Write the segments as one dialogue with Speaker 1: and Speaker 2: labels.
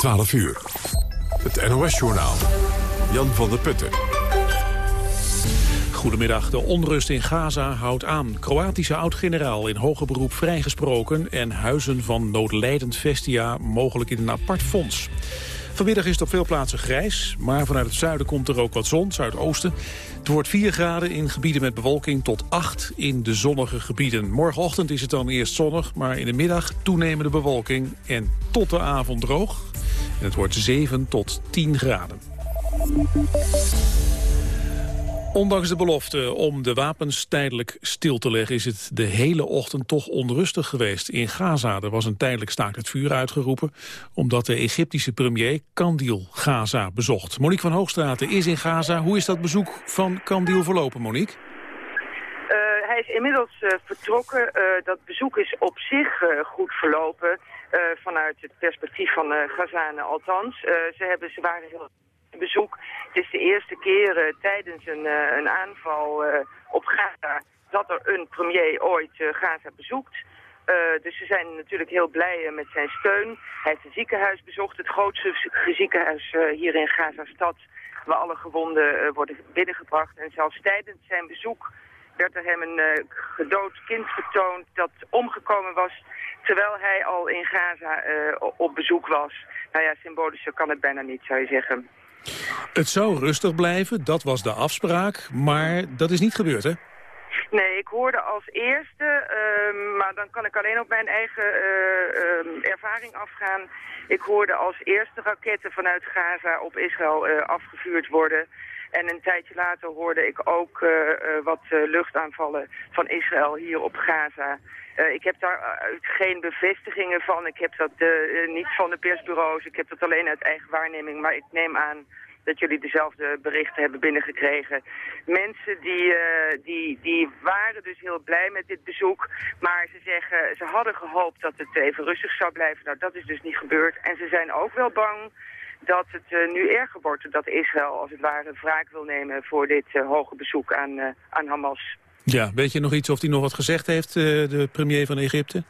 Speaker 1: 12 uur. Het NOS-journaal. Jan van der Putten.
Speaker 2: Goedemiddag. De onrust in Gaza houdt aan. Kroatische oud-generaal in hoger beroep vrijgesproken... en huizen van noodlijdend Vestia mogelijk in een apart fonds. Vanmiddag is het op veel plaatsen grijs, maar vanuit het zuiden komt er ook wat zon, zuidoosten. Het wordt 4 graden in gebieden met bewolking tot 8 in de zonnige gebieden. Morgenochtend is het dan eerst zonnig, maar in de middag toenemende bewolking en tot de avond droog. En het wordt 7 tot 10 graden. Ondanks de belofte om de wapens tijdelijk stil te leggen... is het de hele ochtend toch onrustig geweest in Gaza. Er was een tijdelijk staakt het vuur uitgeroepen... omdat de Egyptische premier Kandil Gaza bezocht. Monique van Hoogstraten is in Gaza. Hoe is dat bezoek van Kandil verlopen, Monique?
Speaker 3: Is inmiddels uh, vertrokken. Uh, dat bezoek is op zich goed verlopen... vanuit het perspectief van Gazanen althans. ze, hebben, ze waren heel bezoek. Het is de eerste keer tijdens een, een aanval op Gaza dat er een premier ooit Gaza bezoekt. dus ze zijn natuurlijk heel blij met zijn steun. Hij heeft een ziekenhuis bezocht, het grootste ziekenhuis hier in Gaza-stad... waar alle gewonden worden binnengebracht. En zelfs tijdens zijn bezoek werd er hem een gedood kind getoond dat omgekomen was... terwijl hij al in Gaza op bezoek was. Nou ja, symbolischer kan het bijna niet, zou je zeggen.
Speaker 2: Het zou rustig blijven, dat was de afspraak, maar dat is niet gebeurd, hè?
Speaker 3: Nee, ik hoorde als eerste, uh, maar dan kan ik alleen op mijn eigen uh, uh, ervaring afgaan. Ik hoorde als eerste raketten vanuit Gaza op Israël uh, afgevuurd worden. En een tijdje later hoorde ik ook wat luchtaanvallen van Israël hier op Gaza. ik heb daar geen bevestigingen van. Ik heb dat niet van de persbureaus. Ik heb dat alleen uit eigen waarneming. Maar ik neem aan dat jullie dezelfde berichten hebben binnengekregen. Mensen die, die, die waren dus heel blij met dit bezoek. Maar ze zeggen, ze hadden gehoopt dat het even rustig zou blijven. Nou, dat is dus niet gebeurd. En ze zijn ook wel bang dat het uh, nu erger wordt. Dat Israël als het ware wraak wil nemen voor dit uh, hoge bezoek aan, aan Hamas.
Speaker 2: Ja, weet je nog iets of hij nog wat gezegd heeft, de premier van Egypte?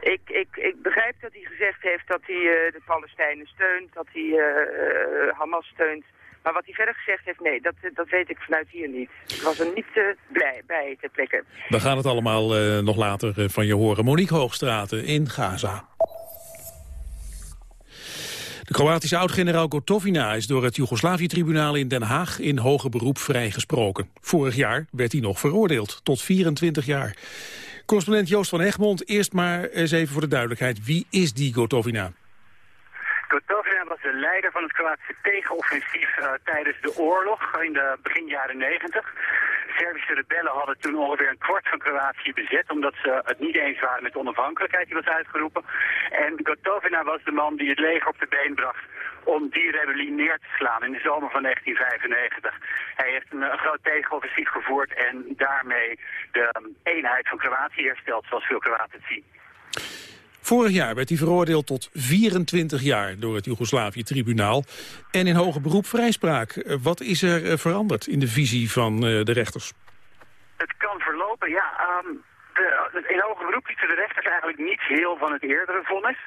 Speaker 3: Ik, ik, ik begrijp dat hij gezegd heeft dat hij de Palestijnen steunt, dat hij uh, Hamas steunt. Maar wat hij verder gezegd heeft, nee, dat, dat weet ik vanuit hier niet. Ik was er niet uh, blij bij ter plekke.
Speaker 2: We gaan het allemaal nog later van je horen. Monique Hoogstraten in Gaza. De Kroatische oud-generaal Gotovina is door het Joegoslavië-tribunaal in Den Haag in hoger beroep vrijgesproken. Vorig jaar werd hij nog veroordeeld, tot 24 jaar. Correspondent Joost van Egmond, eerst maar eens even voor de duidelijkheid. Wie is die Gotovina?
Speaker 4: De leider van het Kroatische tegenoffensief uh, tijdens de oorlog in de begin jaren 90. Servische rebellen hadden toen ongeveer een kwart van Kroatië bezet... omdat ze het niet eens waren met onafhankelijkheid die was uitgeroepen. En Gotovina was de man die het leger op de been bracht om die rebellie neer te slaan in de zomer van 1995. Hij heeft een, een groot tegenoffensief gevoerd en daarmee de um, eenheid van Kroatië hersteld, zoals veel Kroaten zien.
Speaker 2: Vorig jaar werd hij veroordeeld tot 24 jaar door het Joegoslavië-tribunaal. En in hoger beroep vrijspraak. Eh, wat is er eh, veranderd in de visie van uh, de rechters?
Speaker 4: Het kan verlopen, ja. Um, de, in hoger beroep lieten de rechters eigenlijk niets heel van het eerdere vonnis.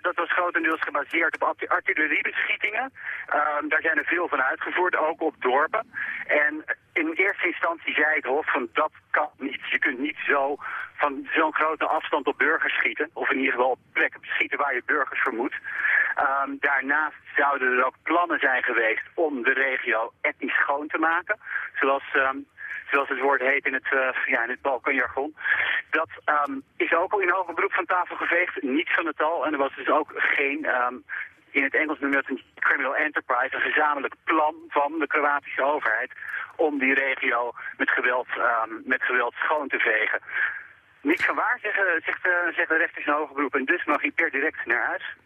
Speaker 4: Dat was grotendeels gebaseerd op artilleriebeschietingen. Uh, daar zijn er veel van uitgevoerd, ook op dorpen. En in eerste instantie zei het Hof van dat kan niet. Je kunt niet zo van zo'n grote afstand op burgers schieten. Of in ieder geval op plekken schieten waar je burgers vermoedt. Um, daarnaast zouden er ook plannen zijn geweest om de regio etnisch schoon te maken. Zoals um, zoals het woord heet in het, uh, ja, het Balkanjargon. Dat um, is ook al in hoger beroep van tafel geveegd, niet van het al. En er was dus ook geen, in het Engels noemen het een criminal enterprise, een gezamenlijk plan van de Kroatische overheid om die regio met geweld, met geweld schoon te vegen. Niet van waar, zeggen, zegt, uh, zegt de rechters in hoger beroep. En dus mag hij per direct naar huis.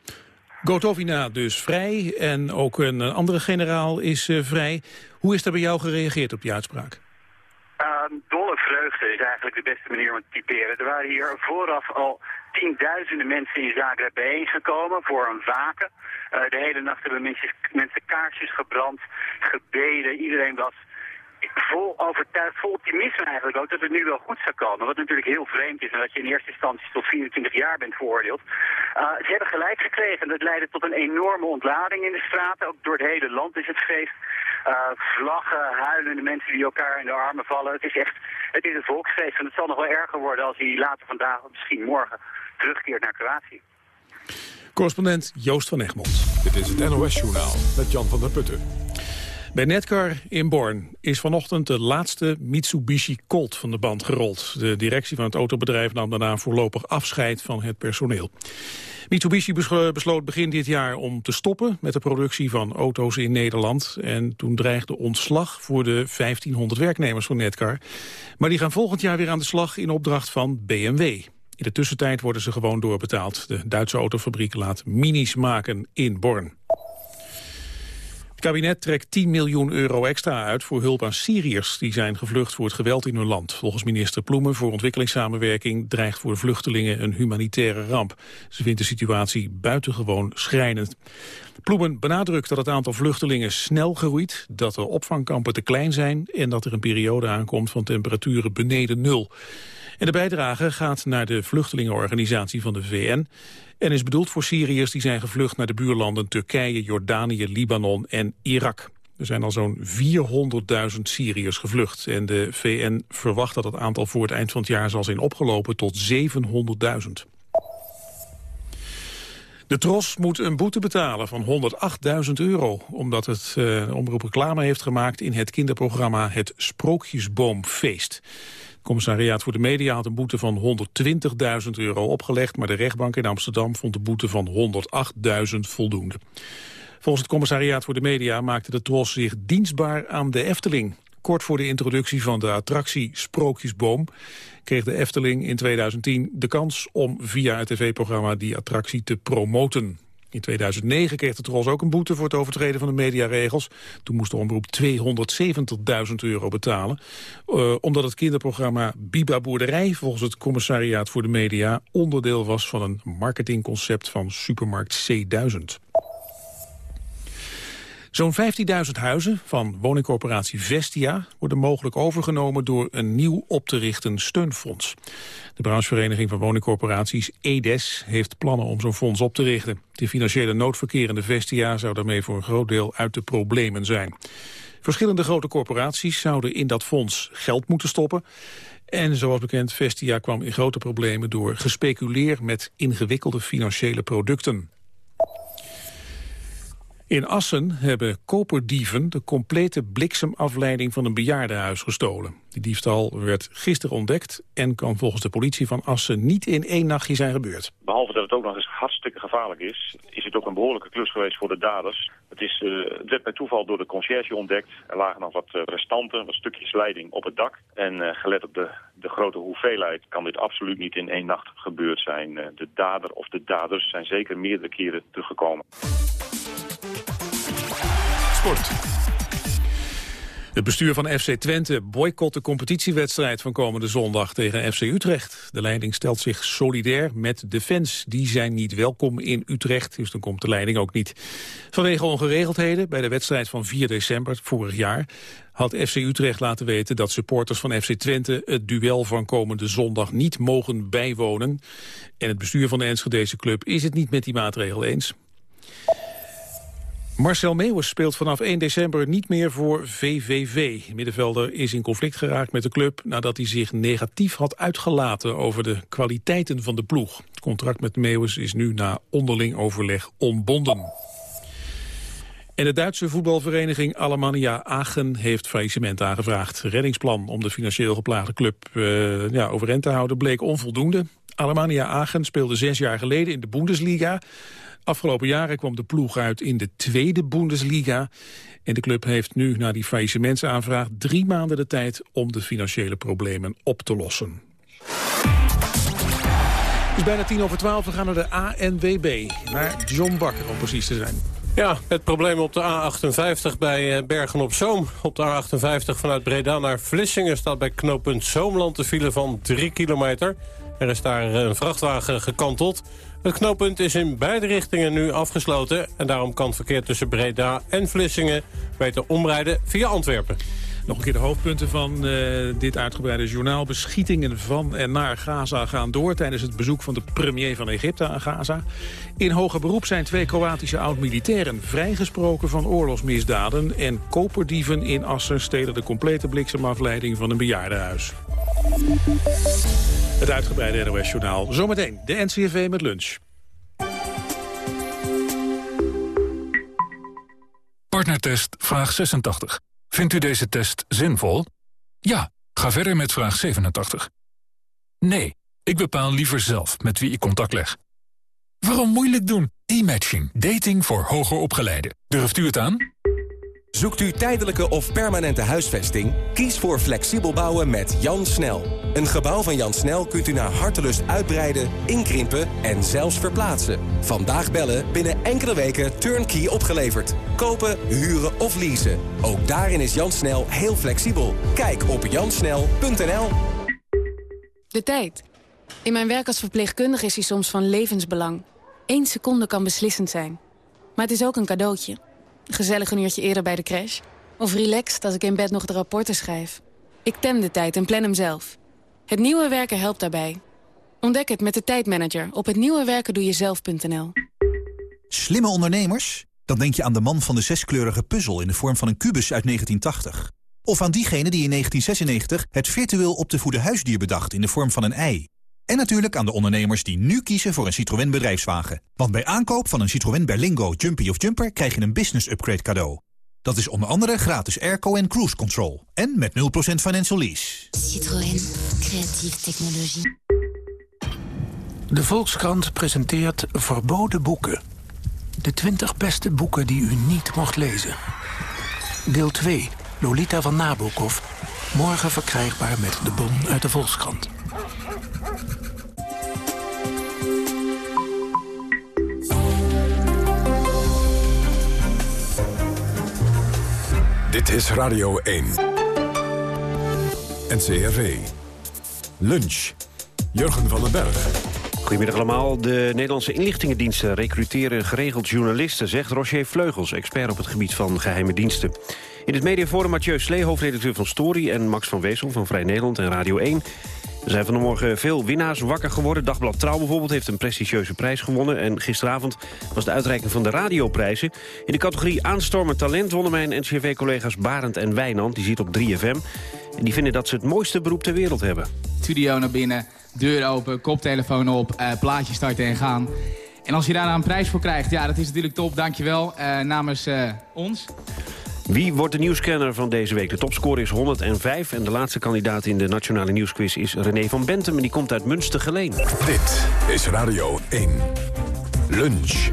Speaker 2: Gotovina dus vrij en ook een andere generaal is uh, vrij. Hoe is er bij jou gereageerd op die uitspraak?
Speaker 4: Uh, dolle vreugde is eigenlijk de beste manier om te typeren. Er waren hier vooraf al tienduizenden mensen in Zagreb bijeengekomen voor een waken. Uh, de hele nacht hebben mensen, mensen kaarsjes gebrand, gebeden. Iedereen was vol overtuigd, vol optimisme eigenlijk ook, dat het nu wel goed zou komen. Wat natuurlijk heel vreemd is, en dat je in eerste instantie tot 24 jaar bent veroordeeld. Uh, ze hebben gelijk gekregen. Dat leidde tot een enorme ontlading in de straten. Ook door het hele land is het feest. Uh, vlaggen, huilende mensen die elkaar in de armen vallen. Het is echt, het is een volksfeest. En het zal nog wel erger worden als hij later vandaag, of misschien morgen, terugkeert naar Kroatië.
Speaker 2: Correspondent Joost van Egmond.
Speaker 1: Dit is het NOS-journaal met Jan van der Putten.
Speaker 2: Bij Netcar in Born is vanochtend de laatste Mitsubishi Colt van de band gerold. De directie van het autobedrijf nam daarna voorlopig afscheid van het personeel. Mitsubishi besloot begin dit jaar om te stoppen met de productie van auto's in Nederland. En toen dreigde ontslag voor de 1500 werknemers van Netcar. Maar die gaan volgend jaar weer aan de slag in opdracht van BMW. In de tussentijd worden ze gewoon doorbetaald. De Duitse autofabriek laat minis maken in Born. Het kabinet trekt 10 miljoen euro extra uit voor hulp aan Syriërs die zijn gevlucht voor het geweld in hun land. Volgens minister Ploemen voor ontwikkelingssamenwerking dreigt voor vluchtelingen een humanitaire ramp. Ze vindt de situatie buitengewoon schrijnend. Ploemen benadrukt dat het aantal vluchtelingen snel groeit, dat de opvangkampen te klein zijn en dat er een periode aankomt van temperaturen beneden nul. De bijdrage gaat naar de vluchtelingenorganisatie van de VN en is bedoeld voor Syriërs die zijn gevlucht naar de buurlanden Turkije, Jordanië, Libanon en Irak. Er zijn al zo'n 400.000 Syriërs gevlucht en de VN verwacht dat het aantal voor het eind van het jaar zal zijn opgelopen tot 700.000. De Tros moet een boete betalen van 108.000 euro... omdat het uh, omroep reclame heeft gemaakt in het kinderprogramma Het Sprookjesboomfeest commissariaat voor de media had een boete van 120.000 euro opgelegd... maar de rechtbank in Amsterdam vond de boete van 108.000 voldoende. Volgens het commissariaat voor de media maakte de Tros zich dienstbaar aan de Efteling. Kort voor de introductie van de attractie Sprookjesboom kreeg de Efteling in 2010 de kans om via het tv-programma die attractie te promoten. In 2009 kreeg de Tros ook een boete voor het overtreden van de mediaregels. Toen moest de omroep 270.000 euro betalen. Uh, omdat het kinderprogramma Biba Boerderij... volgens het commissariaat voor de media... onderdeel was van een marketingconcept van supermarkt C1000. Zo'n 15.000 huizen van woningcorporatie Vestia worden mogelijk overgenomen door een nieuw op te richten steunfonds. De branchevereniging van woningcorporaties, EDES, heeft plannen om zo'n fonds op te richten. De financiële noodverkerende Vestia zou daarmee voor een groot deel uit de problemen zijn. Verschillende grote corporaties zouden in dat fonds geld moeten stoppen. En zoals bekend, Vestia kwam in grote problemen door gespeculeer met ingewikkelde financiële producten. In Assen hebben koperdieven de complete bliksemafleiding van een bejaardenhuis gestolen. Die diefstal werd gisteren ontdekt en kan volgens de politie van Assen niet in één nachtje zijn gebeurd.
Speaker 5: Behalve dat het ook nog eens hartstikke gevaarlijk is, is het ook een behoorlijke klus geweest voor de daders. Het, is, het werd bij toeval door de conciërge ontdekt. Er lagen nog wat uh, restanten, wat stukjes leiding op het dak. En uh, gelet op de, de grote hoeveelheid kan dit absoluut niet in één nacht gebeurd zijn. de dader of de daders zijn zeker meerdere keren teruggekomen.
Speaker 2: Het bestuur van FC Twente boycott de competitiewedstrijd van komende zondag tegen FC Utrecht. De leiding stelt zich solidair met de fans. Die zijn niet welkom in Utrecht, dus dan komt de leiding ook niet. Vanwege ongeregeldheden bij de wedstrijd van 4 december vorig jaar... had FC Utrecht laten weten dat supporters van FC Twente... het duel van komende zondag niet mogen bijwonen. En het bestuur van de Enschedeze club is het niet met die maatregel eens. Marcel Meeuwis speelt vanaf 1 december niet meer voor VVV. Middenvelder is in conflict geraakt met de club... nadat hij zich negatief had uitgelaten over de kwaliteiten van de ploeg. Het contract met Meeuwis is nu na onderling overleg ontbonden. En de Duitse voetbalvereniging Alemannia Aachen heeft faillissement aangevraagd. Reddingsplan om de financieel geplaagde club uh, ja, overeind te houden bleek onvoldoende. Alemannia Aachen speelde zes jaar geleden in de Bundesliga. Afgelopen jaren kwam de ploeg uit in de tweede Bundesliga. En de club heeft nu na die faillissementsaanvraag drie maanden de tijd om de financiële problemen op te lossen. Het is bijna tien over twaalf. We gaan naar de ANWB. Naar John Bakker om precies te zijn.
Speaker 6: Ja, het probleem op de A58 bij eh, Bergen op Zoom. Op de A58 vanuit Breda naar Vlissingen staat bij knooppunt Zoomland de file van 3 kilometer. Er is daar een vrachtwagen gekanteld. Het knooppunt is in beide richtingen nu afgesloten... en daarom kan verkeer tussen Breda en Vlissingen beter omrijden via Antwerpen.
Speaker 2: Nog een keer de hoofdpunten van uh, dit uitgebreide journaal. Beschietingen van en naar Gaza gaan door... tijdens het bezoek van de premier van Egypte aan Gaza. In hoger beroep zijn twee Kroatische oud-militairen... vrijgesproken van oorlogsmisdaden... en koperdieven in Assen stelen de complete bliksemafleiding van een bejaardenhuis. Het uitgebreide NOS-journaal. Zometeen de NCV met lunch.
Speaker 1: Partnertest vraag 86. Vindt u deze test zinvol? Ja, ga verder met vraag 87. Nee, ik bepaal liever zelf met wie ik contact leg. Waarom moeilijk doen? E-matching. Dating voor hoger opgeleiden. Durft u het aan?
Speaker 7: Zoekt u tijdelijke of permanente huisvesting? Kies voor flexibel bouwen met Jan Snel. Een gebouw van Jan Snel kunt u naar hartelust uitbreiden, inkrimpen en zelfs verplaatsen. Vandaag bellen, binnen enkele weken turnkey opgeleverd. Kopen, huren of leasen. Ook daarin is Jan Snel heel flexibel. Kijk op jansnel.nl
Speaker 8: De tijd. In mijn werk als verpleegkundige is hij soms van levensbelang. Eén seconde kan beslissend zijn. Maar het is ook een cadeautje. Gezellig een uurtje eerder bij de crash. Of relaxed als ik in bed nog de rapporten schrijf. Ik tem de tijd en plan hem zelf. Het nieuwe werken helpt daarbij. Ontdek het met de tijdmanager op hetnieuwewerkendoejezelf.nl.
Speaker 9: Slimme ondernemers? Dan denk je aan de man van de zeskleurige puzzel in de vorm van een kubus uit 1980. Of aan diegene die in 1996 het virtueel op te voeden huisdier bedacht in de vorm van een ei. En natuurlijk aan de ondernemers die nu kiezen voor een Citroën bedrijfswagen. Want bij aankoop van een Citroën Berlingo, Jumpy of Jumper... krijg je een business upgrade cadeau. Dat is onder andere gratis airco en cruise control. En met 0% financial lease.
Speaker 10: Citroën. Creatieve technologie.
Speaker 11: De Volkskrant presenteert verboden boeken. De 20 beste boeken die u niet mocht lezen. Deel 2. Lolita van Nabokov. Morgen verkrijgbaar met de bon uit de Volkskrant.
Speaker 1: Dit is Radio 1. NCRV. Lunch. Jurgen van den Berg.
Speaker 12: Goedemiddag allemaal. De Nederlandse inlichtingendiensten recruteren geregeld journalisten... zegt Roger Vleugels, expert op het gebied van geheime diensten. In het mediaforum Mathieu Slee, hoofdredacteur van Story... en Max van Wezel van Vrij Nederland en Radio 1... Er zijn vanmorgen veel winnaars wakker geworden. Dagblad Trouw bijvoorbeeld heeft een prestigieuze prijs gewonnen. En gisteravond was de uitreiking van de radioprijzen. In de categorie aanstormend talent wonnen mijn NCRV-collega's Barend en Wijnand. Die zit op 3FM. En die vinden dat ze het mooiste beroep ter wereld hebben.
Speaker 13: Studio naar binnen, deur open, koptelefoon op, uh, plaatje starten en gaan. En als je daar een prijs voor krijgt, ja, dat is natuurlijk top. Dankjewel uh, namens uh, ons.
Speaker 12: Wie wordt de nieuwscanner van deze week? De topscore is 105 en de laatste kandidaat in de Nationale Nieuwsquiz is René van Bentem. En die komt uit Münstergeleen.
Speaker 1: Dit is Radio 1. Lunch.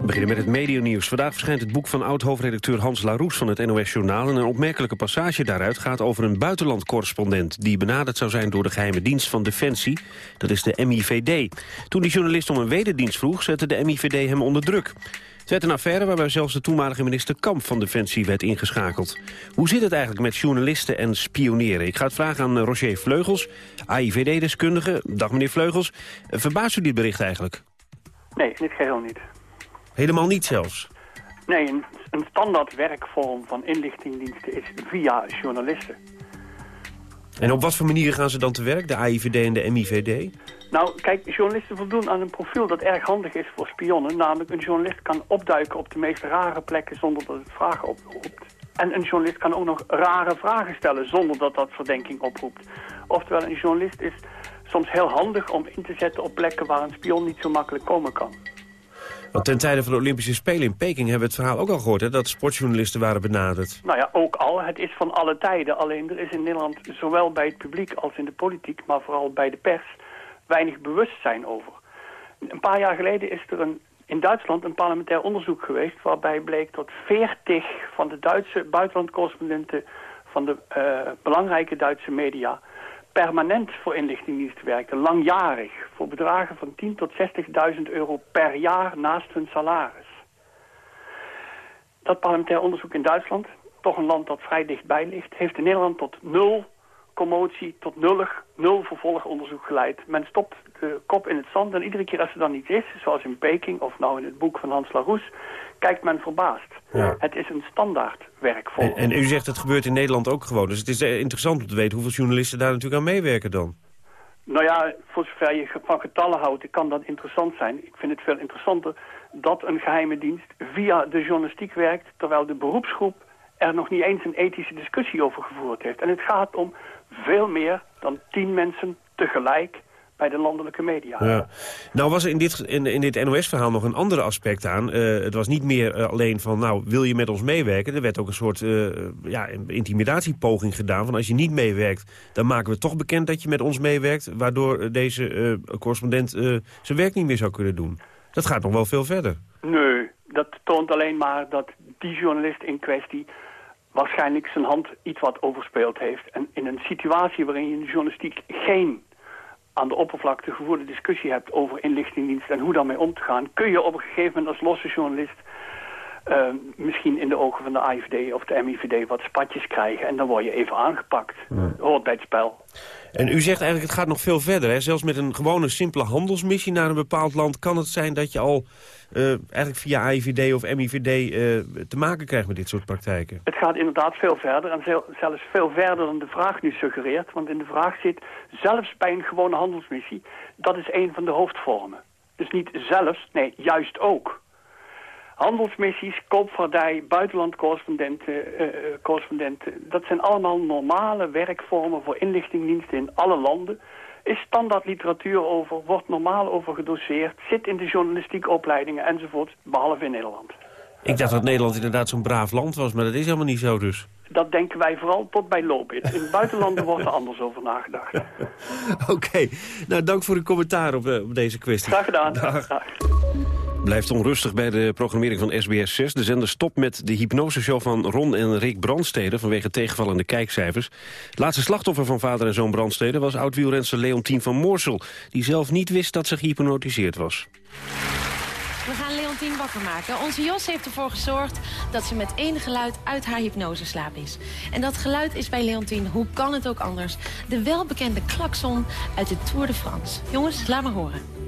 Speaker 12: We beginnen met het medianieuws. Vandaag verschijnt het boek van oud-hoofdredacteur Hans Laroes van het NOS Journaal. En een opmerkelijke passage daaruit gaat over een buitenlandcorrespondent... die benaderd zou zijn door de geheime dienst van Defensie. Dat is de MIVD. Toen die journalist om een wederdienst vroeg, zette de MIVD hem onder druk. Het werd een affaire waarbij zelfs de toenmalige minister Kamp van Defensie werd ingeschakeld. Hoe zit het eigenlijk met journalisten en spioneren? Ik ga het vragen aan Roger Vleugels, AIVD-deskundige. Dag meneer Vleugels. Verbaast u dit bericht eigenlijk?
Speaker 14: Nee, niet geheel niet.
Speaker 12: Helemaal niet zelfs?
Speaker 14: Nee, een, een standaard werkvorm van inlichtingdiensten is via journalisten.
Speaker 12: En op wat voor manieren gaan ze dan te werk, de AIVD en de MIVD?
Speaker 14: Nou, kijk, journalisten voldoen aan een profiel dat erg handig is voor spionnen. Namelijk, een journalist kan opduiken op de meest rare plekken zonder dat het vragen oproept. En een journalist kan ook nog rare vragen stellen zonder dat dat verdenking oproept. Oftewel, een journalist is soms heel handig om in te zetten op plekken waar een spion niet zo makkelijk komen kan.
Speaker 12: Want ten tijde van de Olympische Spelen in Peking hebben we het verhaal ook al gehoord... Hè, dat sportjournalisten waren benaderd.
Speaker 14: Nou ja, ook al. Het is van alle tijden. Alleen er is in Nederland zowel bij het publiek als in de politiek... maar vooral bij de pers weinig bewustzijn over. Een paar jaar geleden is er een, in Duitsland een parlementair onderzoek geweest... waarbij bleek dat 40 van de Duitse buitenlandcorrespondenten... van de uh, belangrijke Duitse media permanent voor inlichtingendiensten werkten, langjarig, voor bedragen van 10.000 tot 60.000 euro per jaar naast hun salaris. Dat parlementair onderzoek in Duitsland, toch een land dat vrij dichtbij ligt, heeft in Nederland tot nul commotie tot nullig, nul vervolgonderzoek geleid. Men stopt de kop in het zand en iedere keer als er dan iets is, zoals in Peking of nou in het boek van Hans Laroes, kijkt men verbaasd. Het is een standaard werkvorm.
Speaker 12: En, en u zegt het gebeurt in Nederland ook gewoon. Dus het is eh, interessant om te weten hoeveel journalisten daar natuurlijk aan meewerken dan.
Speaker 14: Nou ja, voor zover je van getallen houdt, kan dat interessant zijn. Ik vind het veel interessanter dat een geheime dienst via de journalistiek werkt... terwijl de beroepsgroep er nog niet eens een ethische discussie over gevoerd heeft. En het gaat om veel meer dan tien mensen tegelijk bij de landelijke media.
Speaker 12: Ja. Nou was er in dit, in, in dit NOS-verhaal nog een ander aspect aan. Uh, het was niet meer uh, alleen van, nou, wil je met ons meewerken? Er werd ook een soort uh, ja, intimidatiepoging gedaan. Van als je niet meewerkt, dan maken we toch bekend dat je met ons meewerkt. Waardoor deze correspondent zijn werk niet meer zou kunnen doen. Dat gaat nog wel veel verder.
Speaker 14: Nee, dat toont alleen maar dat die journalist in kwestie waarschijnlijk zijn hand iets wat overspeeld heeft. En in een situatie waarin je in de journalistiek geen aan de oppervlakte gevoerde discussie hebt over inlichtingendienst en hoe daarmee om te gaan, kun je op een gegeven moment als losse journalist uh, misschien in de ogen van de AIVD of de MIVD wat spatjes krijgen. En dan word je even aangepakt. Ja. Hoort bij het spel.
Speaker 12: En u zegt eigenlijk het gaat nog veel verder. Hè? Zelfs met een gewone simpele handelsmissie naar een bepaald land... kan het zijn dat je al uh, eigenlijk via AIVD of MIVD uh, te maken krijgt met dit soort praktijken.
Speaker 14: Het gaat inderdaad veel verder. En zelfs veel verder dan de vraag nu suggereert. Want in de vraag zit, zelfs bij een gewone handelsmissie... dat is een van de hoofdvormen. Dus niet zelfs, nee, juist ook handelsmissies, koopvaardij, buitenlandcorrespondenten, uh, correspondenten. Dat zijn allemaal normale werkvormen voor inlichtingdiensten in alle landen. Is standaard literatuur over, wordt normaal over gedoseerd, zit in de journalistieke opleidingen enzovoort, behalve in Nederland.
Speaker 12: Ik dacht dat Nederland inderdaad zo'n braaf land was, maar dat is helemaal niet zo dus.
Speaker 14: Dat denken wij vooral tot bij Lobit. In buitenlanden wordt er anders over nagedacht.
Speaker 12: Oké, nou dank voor uw commentaar op, op deze kwestie.
Speaker 14: Graag gedaan. Dag. Dag.
Speaker 12: Blijft onrustig bij de programmering van SBS 6. De zender stopt met de hypnoseshow van Ron en Rick Brandstede... vanwege tegenvallende kijkcijfers. Het laatste slachtoffer van vader en zoon Brandstede... was oud-wielrenster Leontien van Moorsel... die zelf niet wist dat ze gehypnotiseerd was.
Speaker 15: We gaan Leontien wakker maken. Onze Jos heeft ervoor gezorgd dat ze met één geluid uit haar hypnoseslaap is. En dat geluid is bij Leontien, hoe kan het ook anders... de welbekende klakson uit de Tour de France. Jongens, laat maar horen.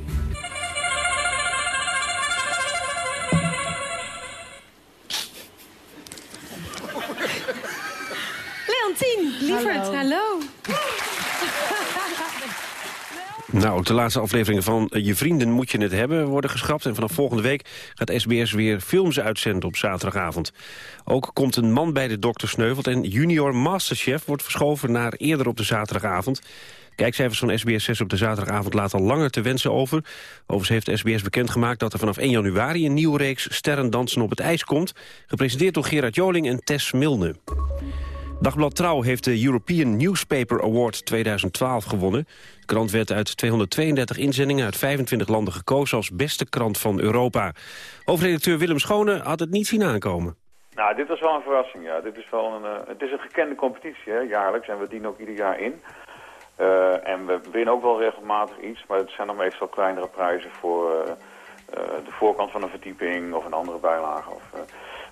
Speaker 15: Lieverd, hallo. hallo.
Speaker 12: Nou, de laatste afleveringen van Je Vrienden Moet Je Het Hebben worden geschrapt. En vanaf volgende week gaat SBS weer films uitzenden op zaterdagavond. Ook komt een man bij de dokter sneuvelt en junior masterchef wordt verschoven naar eerder op de zaterdagavond. Kijkcijfers van SBS 6 op de zaterdagavond laten al langer te wensen over. Overigens heeft SBS bekendgemaakt dat er vanaf 1 januari... een nieuwe reeks Sterren Dansen op het IJs komt. Gepresenteerd door Gerard Joling en Tess Milne. Dagblad Trouw heeft de European Newspaper Award 2012 gewonnen. De krant werd uit 232 inzendingen uit 25 landen gekozen... als beste krant van Europa. Hoofdredacteur Willem Schone had het niet zien aankomen.
Speaker 16: Nou, dit was wel een verrassing, ja. Dit is wel een, uh, het is een gekende competitie, hè, jaarlijks. En we dienen ook ieder jaar in. Uh, en we winnen ook wel regelmatig iets, maar het zijn dan meestal kleinere prijzen voor uh, de voorkant van een verdieping of een andere bijlage. Of,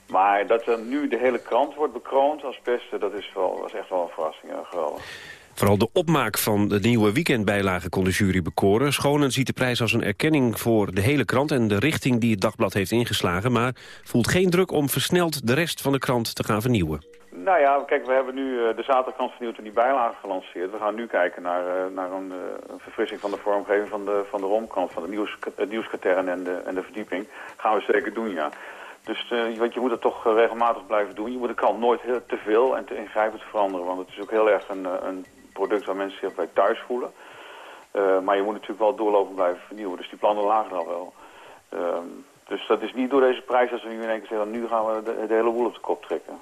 Speaker 16: maar dat er nu de hele krant wordt bekroond als beste, dat is wel, was echt wel een verrassing. Ja, geweldig.
Speaker 12: Vooral de opmaak van de nieuwe weekendbijlage kon de jury bekoren. Schonen ziet de prijs als een erkenning voor de hele krant... en de richting die het dagblad heeft ingeslagen... maar voelt geen druk om versneld de rest van de krant te gaan vernieuwen.
Speaker 16: Nou ja, kijk, we hebben nu de zaterdagkrant vernieuwd en die bijlage gelanceerd. We gaan nu kijken naar, naar een, een, verfrissing van de vormgeving van de, van de romkrant... van de nieuws, het nieuwskatern en de, en de verdieping. gaan we zeker doen, ja. Dus uh, want je moet het toch regelmatig blijven doen. Je moet de krant nooit heel, te veel en te ingrijpend veranderen. Want het is ook heel erg een, een product waar mensen zich bij thuis voelen. Maar je moet natuurlijk wel doorlopend blijven vernieuwen. Dus die plannen lagen al wel. Uh, dus dat is niet door deze prijs dat we nu in één keer zeggen... nu gaan we de, de hele boel op de kop trekken.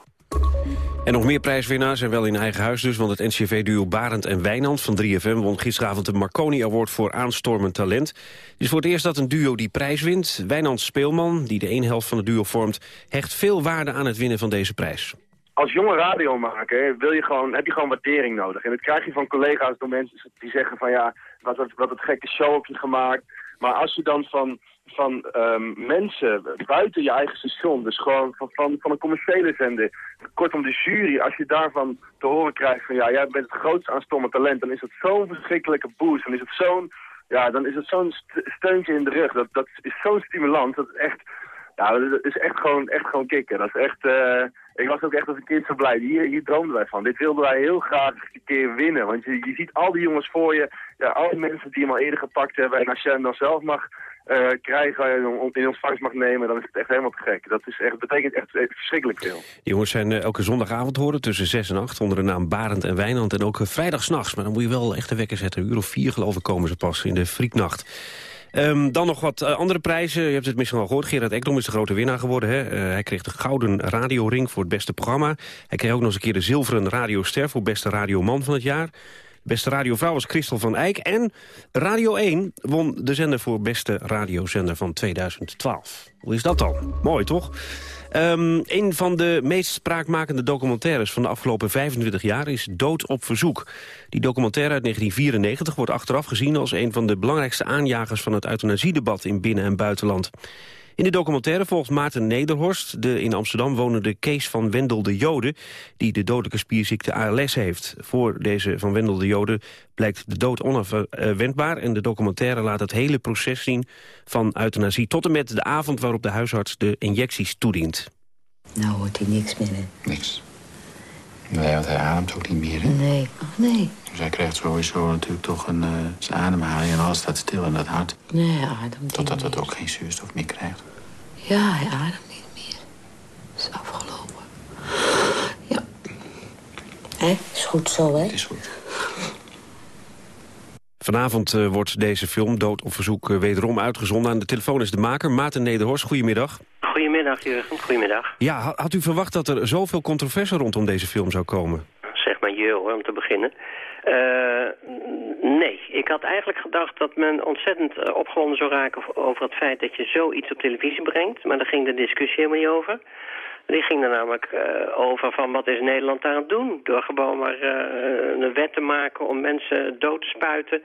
Speaker 12: En nog meer prijswinnaars en wel in eigen huis dus... want het NCV-duo Barend en Wijnand van 3FM... won gisteravond de Marconi Award voor aanstormend talent. Het is voor het eerst dat een duo die prijs wint. Wijnand Speelman, die de ene helft van het duo vormt... hecht veel waarde aan het winnen van deze prijs.
Speaker 17: Als jonge radiomaker wil je gewoon, heb je gewoon waardering nodig. En dat krijg je van collega's door mensen die zeggen van... ja, wat, wat, wat een gekke show heb je gemaakt. Maar als je dan van van um, mensen buiten je eigen station, dus gewoon van, van, van een commerciële zender, kortom de jury, als je daarvan te horen krijgt van ja, jij bent het grootste aanstomme talent, dan is het zo'n verschrikkelijke boost. Dan is het zo'n, ja, dan is het zo'n steuntje in de rug. Dat, dat is zo'n stimulans. Dat is echt, ja, dat is echt gewoon, echt gewoon kicken. Dat is echt, uh, ik was ook echt als een kind zo blij. Hier, hier droomden wij van. Dit wilden wij heel graag een keer winnen. Want je, je ziet al die jongens voor je, ja, al die mensen die hem al eerder gepakt hebben. En als je hem dan zelf mag uh, krijgen en in ontvangst mag nemen, dan is het echt helemaal te gek. Dat is echt, betekent echt, verschrikkelijk veel.
Speaker 12: Jongens zijn uh, elke zondagavond horen tussen 6 en 8 onder de naam Barend en Wijnand. En ook uh, vrijdag s'nachts, maar dan moet je wel echt de wekker zetten. Een uur of vier geloof ik komen ze pas in de frieknacht. Um, dan nog wat andere prijzen. Je hebt het misschien al gehoord. Gerard Ekdom is de grote winnaar geworden. Hè? Hij kreeg de Gouden Radioring voor het beste programma. Hij kreeg ook nog eens een keer de Zilveren Radioster... voor beste radioman van het jaar. Beste radiovrouw was Christel van Eijk. En Radio 1 won de zender voor beste radiozender van 2012. Hoe is dat dan? Mooi, toch? Um, een van de meest spraakmakende documentaires van de afgelopen 25 jaar is Dood op Verzoek. Die documentaire uit 1994 wordt achteraf gezien als een van de belangrijkste aanjagers van het euthanasiedebat in binnen- en buitenland. In de documentaire volgt Maarten Nederhorst, de in Amsterdam wonende Kees van Wendel de Jode, die de dodelijke spierziekte ALS heeft. Voor deze van Wendel de Jode blijkt de dood onafwendbaar en de documentaire laat het hele proces zien van euthanasie tot en met de avond waarop de huisarts de injecties toedient.
Speaker 18: Nou hoort hij niks meer, hè?
Speaker 19: Niks. Nee, want hij ademt ook niet meer, hè?
Speaker 18: Nee, oh nee.
Speaker 19: Dus hij krijgt sowieso natuurlijk toch een uh, zijn ademhaling en alles staat stil in dat hart.
Speaker 18: Nee, hij ademt
Speaker 19: Totdat het ook geen zuurstof meer krijgt.
Speaker 18: Ja, hij ademt niet meer. Het is afgelopen. Ja. Hé, is goed zo, hè?
Speaker 19: Het is goed.
Speaker 12: Vanavond uh, wordt deze film, Dood op Verzoek, uh, wederom uitgezonden. Aan de telefoon is de maker, Maarten Nederhorst. Goedemiddag.
Speaker 20: Goedemiddag, Jurgen. Goedemiddag.
Speaker 12: Ja, had u verwacht dat er zoveel controverse rondom deze film zou komen?
Speaker 20: Zeg maar je hoor, om te beginnen. Uh, nee, ik had eigenlijk gedacht dat men ontzettend opgewonden zou raken over het feit dat je zoiets op televisie brengt. Maar daar ging de discussie helemaal niet over. Die ging er namelijk uh, over van wat is Nederland daar aan het doen? Door gewoon maar uh, een wet te maken om mensen dood te spuiten.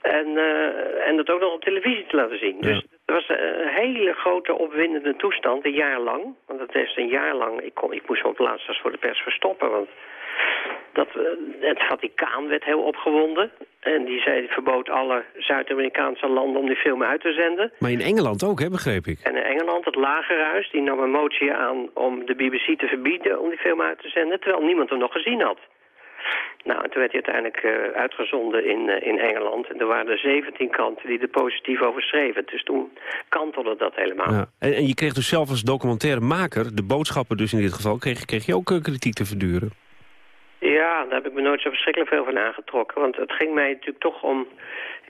Speaker 20: En, uh, en dat ook nog op televisie te laten zien. Ja. Dus het was een hele grote opwindende toestand, een jaar lang. Want dat is een jaar lang. Ik, kon, ik moest me op het laatst voor de pers verstoppen. Want dat, het Vaticaan werd heel opgewonden. En die zei, verbood alle Zuid-Amerikaanse landen om die film uit te zenden.
Speaker 12: Maar in Engeland ook, hè, begreep ik.
Speaker 20: En in Engeland, het Lagerhuis, die nam een motie aan om de BBC te verbieden om die film uit te zenden. Terwijl niemand hem nog gezien had. Nou, en toen werd hij uiteindelijk uh, uitgezonden in, uh, in Engeland. En er waren er 17 kanten die er positief over schreven. Dus toen kantelde dat helemaal. Ja.
Speaker 12: En, en, je kreeg dus zelf als documentairemaker, de boodschappen dus in dit geval, kreeg, kreeg je ook uh, kritiek te verduren?
Speaker 20: Ja, daar heb ik me nooit zo verschrikkelijk veel van aangetrokken. Want het ging mij natuurlijk toch om...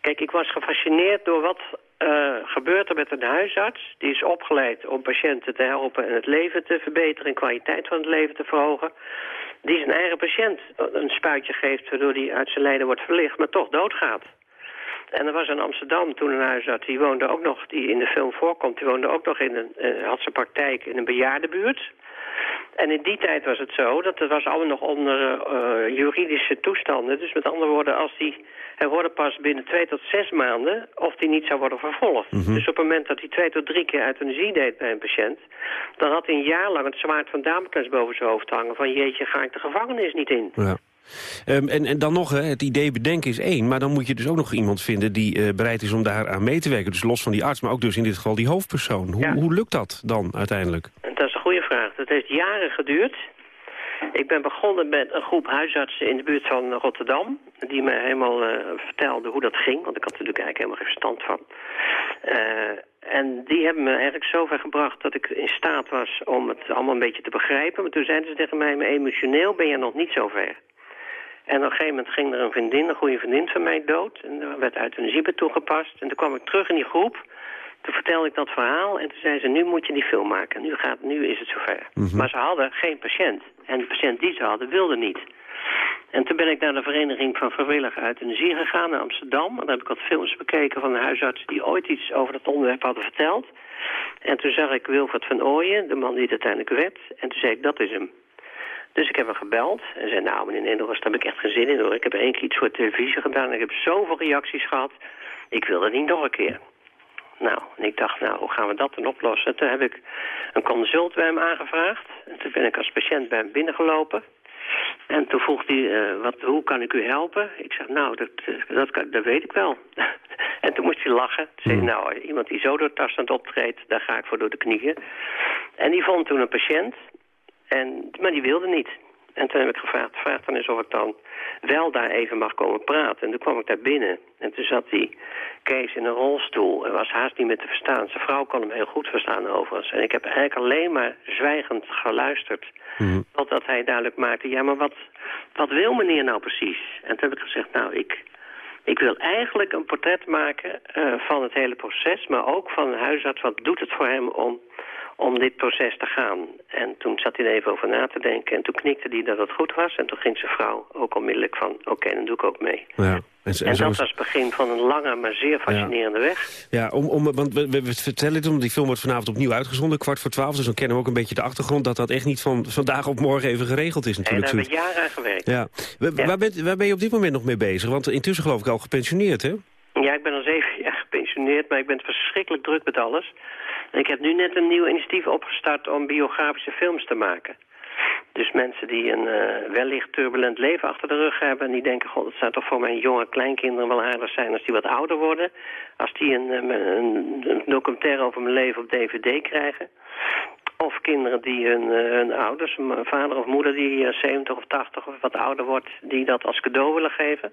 Speaker 20: Kijk, ik was gefascineerd door wat uh, gebeurt met een huisarts. Die is opgeleid om patiënten te helpen en het leven te verbeteren... en kwaliteit van het leven te verhogen. Die zijn eigen patiënt een spuitje geeft... waardoor hij uit zijn lijden wordt verlicht, maar toch doodgaat. En er was in Amsterdam toen een huisarts, die woonde ook nog, die in de film voorkomt, die woonde ook nog in een, uh, had zijn praktijk in een bejaardenbuurt. En in die tijd was het zo, dat het was allemaal nog onder uh, juridische toestanden. Dus met andere woorden, als die, hij hoorde pas binnen twee tot zes maanden of die niet zou worden vervolgd. Mm -hmm. Dus op het moment dat hij twee tot drie keer euthanasie deed bij een patiënt, dan had hij een jaar lang het zwaard van Damocles boven zijn hoofd hangen. Van jeetje, ga ik de gevangenis niet in.
Speaker 12: Ja. Um, en, en dan nog, hè, het idee bedenken is één... maar dan moet je dus ook nog iemand vinden die uh, bereid is om daar aan mee te werken. Dus los van die arts, maar ook dus in dit geval die hoofdpersoon. Hoe, ja. hoe lukt dat dan uiteindelijk?
Speaker 20: Dat. Dat heeft jaren geduurd. Ik ben begonnen met een groep huisartsen in de buurt van Rotterdam... die me helemaal uh, vertelden hoe dat ging, want ik had er natuurlijk eigenlijk helemaal geen verstand van. Uh, en die hebben me eigenlijk zover gebracht dat ik in staat was om het allemaal een beetje te begrijpen. Maar toen zeiden ze tegen mij, emotioneel ben je nog niet zo ver. En op een gegeven moment ging er een vriendin, een goede vriendin van mij dood. En er werd euthanasie toegepast. En toen kwam ik terug in die groep. Toen vertelde ik dat verhaal en toen zei ze, nu moet je die film maken. Nu, gaat, nu is het zover. Mm -hmm. Maar ze hadden geen patiënt. En de patiënt die ze hadden, wilde niet. En toen ben ik naar de Vereniging van Vrijwillige Euthanasie gegaan in Amsterdam. En daar heb ik wat films bekeken van de huisartsen die ooit iets over dat onderwerp hadden verteld. En toen zag ik Wilfred van Ooyen, de man die het uiteindelijk werd. En toen zei ik, dat is hem. Dus ik heb hem gebeld en zei, nou meneer Nederlands, daar heb ik echt geen zin in hoor. Ik heb één keer iets voor televisie gedaan en ik heb zoveel reacties gehad. Ik wil dat niet nog een keer. Nou, en ik dacht, nou, hoe gaan we dat dan oplossen? Toen heb ik een consult bij hem aangevraagd. En toen ben ik als patiënt bij hem binnengelopen. En toen vroeg hij, eh, wat, hoe kan ik u helpen? Ik zeg, nou, dat, eh, dat, dat weet ik wel. en toen moest hij lachen. Toen zei hij, nou, iemand die zo doortastend optreedt, daar ga ik voor door de knieën. En die vond toen een patiënt, en, maar die wilde niet. En toen heb ik gevraagd, vraag dan eens of ik dan wel daar even mag komen praten. En toen kwam ik daar binnen. En toen zat die Kees in een rolstoel en was haast niet meer te verstaan. Zijn vrouw kon hem heel goed verstaan overigens. En ik heb eigenlijk alleen maar zwijgend geluisterd. Totdat hij duidelijk maakte, ja, maar wat, wat wil meneer nou precies? En toen heb ik gezegd, nou, ik, ik wil eigenlijk een portret maken eh, van het hele proces... maar ook van een huisarts, wat doet het voor hem om, om dit proces te gaan? En toen zat hij er even over na te denken en toen knikte hij dat het goed was... en toen ging zijn vrouw ook onmiddellijk van, oké, dan doe ik ook mee.
Speaker 12: Ja. En,
Speaker 20: En,
Speaker 12: en
Speaker 20: dat
Speaker 12: is-
Speaker 20: was het begin van een lange, maar zeer fascinerende weg.
Speaker 12: Ja, om, om, want we, vertellen het, omdat die film wordt vanavond opnieuw uitgezonden, kwart voor twaalf. Dus dan kennen we ook een beetje de achtergrond dat dat echt niet van vandaag op morgen even geregeld is
Speaker 20: En
Speaker 12: natuurlijk.
Speaker 20: daar hebben we jaren aan gewerkt.
Speaker 12: Ja. Wa- Waar, bent, waar ben je op dit moment nog mee bezig? Want intussen geloof ik al gepensioneerd, hè?
Speaker 20: Ja, ik ben al zeven jaar gepensioneerd, maar ik ben verschrikkelijk druk met alles. Ik heb nu net een nieuw initiatief opgestart om biografische films te maken. Dus mensen die een eh, wellicht turbulent leven achter de rug hebben... en die denken, god, het zou toch voor mijn jonge kleinkinderen wel aardig zijn... als die wat ouder worden. Als die een, eh, een, een documentaire over mijn leven op dvd krijgen. Of kinderen die hun, eh, hun ouders, een vader of moeder die eh, 70 of 80 of wat ouder wordt... die dat als cadeau willen geven.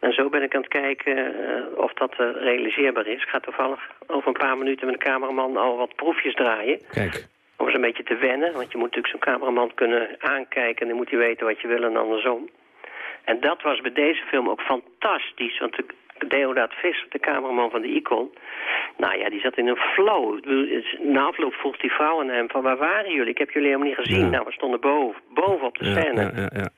Speaker 20: En zo ben ik aan het kijken eh, of dat eh, realiseerbaar is. Ik ga toevallig over een paar minuten met een cameraman al wat proefjes draaien.
Speaker 12: Kijk.
Speaker 20: Om eens een beetje te wennen, want je moet natuurlijk zo'n cameraman kunnen aankijken... en dan moet hij weten wat je wil en andersom. En dat was bij deze film ook fantastisch, want de Deodaat Visser, de cameraman van de Icon... nou ja, die zat in een flow. Na afloop vroeg die vrouw aan hem van, waar waren jullie? Ik heb jullie helemaal niet gezien.
Speaker 12: Ja.
Speaker 20: Nou, we stonden boven, boven op de
Speaker 12: Ja,
Speaker 20: scène.
Speaker 12: ja, ja, ja.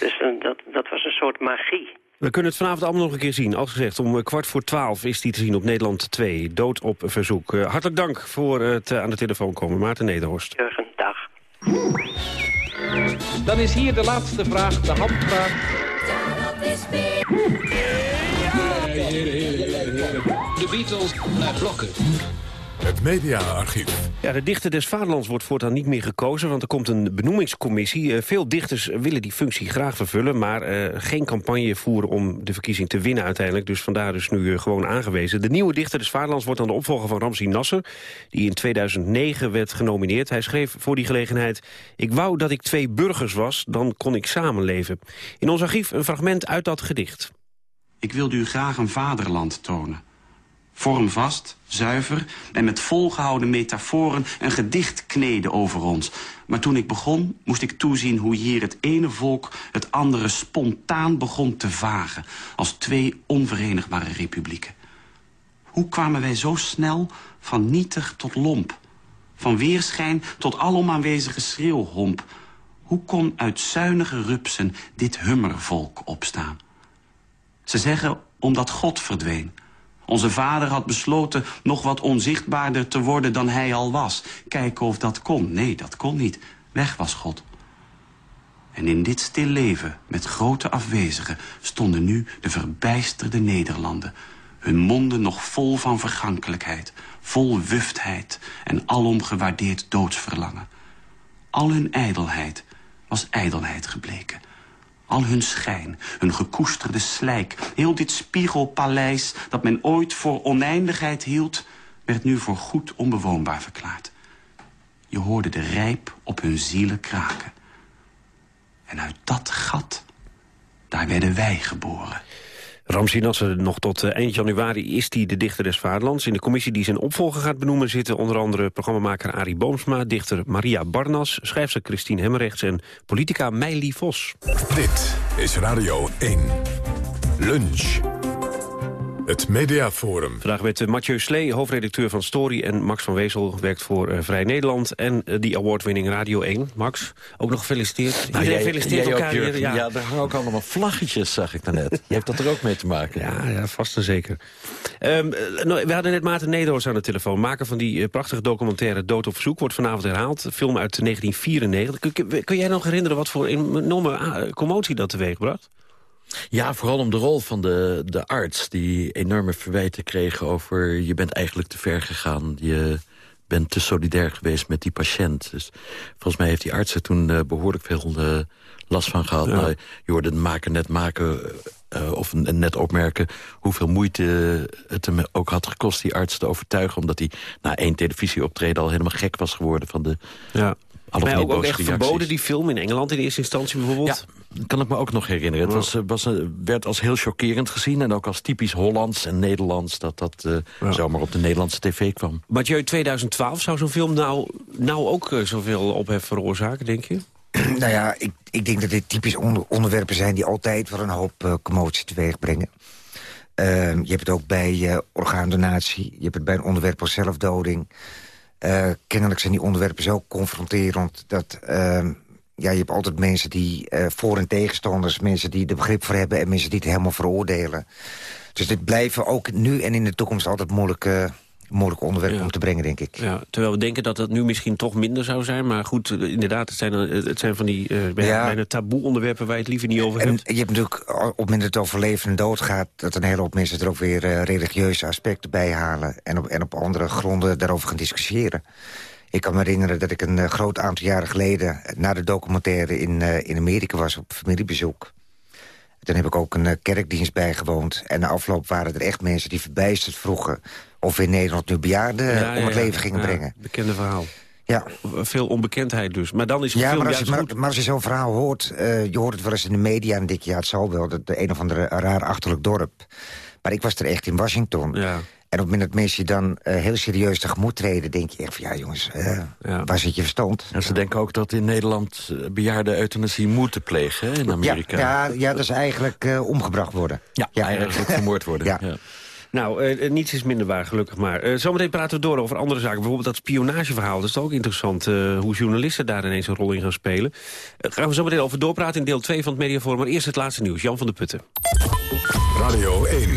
Speaker 20: Dus eh, dat, dat was een soort magie.
Speaker 12: We kunnen het vanavond allemaal nog een keer zien. Als gezegd, om eh, kwart voor twaalf is die te zien op Nederland 2. Dood op verzoek. Eh, hartelijk dank voor het aan de telefoon komen. Maarten Nederhorst.
Speaker 20: Jurgen, dag.
Speaker 21: Dan is hier de laatste vraag, de handvraag.
Speaker 22: De Beatles naar blokken.
Speaker 23: Het mediaarchief.
Speaker 12: Ja, de dichter des Vaderlands wordt voortaan niet meer gekozen... want er komt een benoemingscommissie. Eh, veel dichters willen die functie graag vervullen... maar eh, geen campagne voeren om de verkiezing te winnen uiteindelijk. Dus vandaar dus nu eh, gewoon aangewezen. De nieuwe dichter des Vaderlands wordt dan de opvolger van Ramzi Nasser... die in 2009 werd genomineerd. Hij schreef voor die gelegenheid... Ik wou dat ik twee burgers was, dan kon ik samenleven. In ons archief een fragment uit dat gedicht.
Speaker 24: Ik wilde u graag een vaderland tonen. Vormvast, zuiver en met volgehouden metaforen een gedicht kneden over ons. Maar toen ik begon, moest ik toezien hoe hier het ene volk het andere spontaan begon te vagen. Als twee onverenigbare republieken. Hoe kwamen wij zo snel van nietig tot lomp? Van weerschijn tot alom aanwezige schreeuwhomp? Hoe kon uit zuinige rupsen dit hummervolk opstaan? Ze zeggen omdat God verdween. Onze vader had besloten nog wat onzichtbaarder te worden dan hij al was. Kijken of dat kon. Nee, dat kon niet. Weg was God. En in dit stil leven, met grote afwezigen... stonden nu de verbijsterde Nederlanden. Hun monden nog vol van vergankelijkheid, vol wuftheid... en alom gewaardeerd doodsverlangen. Al hun ijdelheid was ijdelheid gebleken. Al hun schijn, hun gekoesterde slijk, heel dit spiegelpaleis... dat men ooit voor oneindigheid hield... werd nu voor goed onbewoonbaar verklaard. Je hoorde de rijp op hun zielen kraken. En uit dat gat, daar werden wij geboren.
Speaker 12: Ramzi Nasser, nog tot eh, eind januari is hij de dichter des vaderlands. In de commissie die zijn opvolger gaat benoemen... zitten onder andere programmamaker Arie Boomsma... dichter Maria Barnas, schrijfster Christine Hemmerrechts... en politica Meili Vos.
Speaker 23: Dit is Radio 1. Lunch. Het Mediaforum.
Speaker 12: Vandaag werd eh, Mathieu Slee, hoofdredacteur van Story... en Max van Wezel werkt voor eh, Vrij Nederland... en eh, die awardwinning Radio 1. Max, ook nog gefeliciteerd.
Speaker 25: Nou,
Speaker 12: Iedereen
Speaker 25: jij-
Speaker 12: feliciteert
Speaker 25: jij
Speaker 12: elkaar. Hier,
Speaker 25: ja. daar hangen ook allemaal vlaggetjes, zag ik daarnet. Je hebt dat er ook mee te maken.
Speaker 12: Ja, ja vast en zeker. Ehm, eh, nou, we hadden net Maarten Nederhorst aan de telefoon. Maker van die prachtige documentaire Dood op Verzoek. Wordt vanavond herhaald. Film uit 1994. Kun, jij nog herinneren wat voor enorme commotie dat teweeg bracht?
Speaker 25: Ja, vooral om de rol van de, de arts... die enorme verwijten kreeg over... je bent eigenlijk te ver gegaan, je bent te solidair geweest met die patiënt. Dus volgens mij heeft die arts er toen uh, behoorlijk veel uh, last van gehad. Ja. Nou, je hoorde het maken, net maken... Uh, of net opmerken hoeveel moeite het hem ook had gekost... die arts te overtuigen, omdat hij na één televisieoptreden... al helemaal gek was geworden van de...
Speaker 12: Ja. Maar ook, ook echt verboden, die film in Engeland in eerste instantie bijvoorbeeld?
Speaker 25: Ja, kan ik me ook nog herinneren. Het was, was, werd als heel chockerend gezien en ook als typisch Hollands en Nederlands... dat dat uh, ja. zomaar op de Nederlandse tv kwam.
Speaker 12: Mathieu, 2012 zou zo'n film nou, nou ook uh, zoveel ophef veroorzaken, denk je?
Speaker 26: nou ja, ik, ik denk dat dit typisch onder, onderwerpen zijn... die altijd wel een hoop uh, commotie teweeg brengen. je hebt het ook bij orgaandonatie. Je hebt het bij een onderwerp als zelfdoding... Uh, kennelijk zijn die onderwerpen zo confronterend... dat uh, ja, je hebt altijd mensen die uh, voor- en tegenstanders... mensen die er begrip voor hebben en mensen die het helemaal veroordelen. Dus dit blijven ook nu en in de toekomst altijd moeilijke moeilijk onderwerp ja. om te brengen, denk ik.
Speaker 12: Ja, terwijl we denken dat het nu misschien toch minder zou zijn. Maar goed, inderdaad, het zijn, het zijn van die uh, bijna, ja. bijna taboe onderwerpen... waar je het liever niet over
Speaker 26: en
Speaker 12: hebt.
Speaker 26: Je hebt natuurlijk, op het moment dat het over leven en dood gaat... dat een hele hoop mensen er ook weer uh, religieuze aspecten bij halen... En op, en op andere gronden daarover gaan discussiëren. Ik kan me herinneren dat ik een uh, groot aantal jaren geleden... na de documentaire in, in Amerika was op familiebezoek. Toen heb ik ook een kerkdienst bijgewoond. En na afloop waren er echt mensen die verbijsterd vroegen... of we in Nederland nu bejaarden ja, om het leven gingen brengen.
Speaker 12: Bekende verhaal.
Speaker 26: Ja.
Speaker 12: Veel onbekendheid dus. Maar dan is het
Speaker 26: ja,
Speaker 12: film
Speaker 26: maar als, je,
Speaker 12: juist
Speaker 26: maar,
Speaker 12: goed.
Speaker 26: maar als je zo'n verhaal hoort... Uh, je hoort het wel eens in de media en denk je... ja, het zal wel, dat de een of andere raar achterlijk dorp. Maar ik was er echt in Washington.
Speaker 12: Ja.
Speaker 26: En op het moment dat mensen je dan uh, heel serieus tegemoet treden... denk je echt van, ja jongens, uh, ja. waar zit je verstand?
Speaker 25: En ze denken ook dat in Nederland bejaarden euthanasie moeten plegen, hè, in Amerika.
Speaker 26: Ja, ja, ja dat is eigenlijk uh, omgebracht worden.
Speaker 25: Ja, ja eigenlijk vermoord worden.
Speaker 26: Ja.
Speaker 12: Nou, uh, niets is minder waar, gelukkig maar. Uh, zometeen praten we door over andere zaken. Bijvoorbeeld dat spionageverhaal. Dat is ook interessant hoe journalisten daar ineens een rol in gaan spelen. gaan we zo meteen over doorpraten in deel 2 van het Mediaforum. Maar eerst het laatste nieuws. Jan van der Putten.
Speaker 23: Radio 1.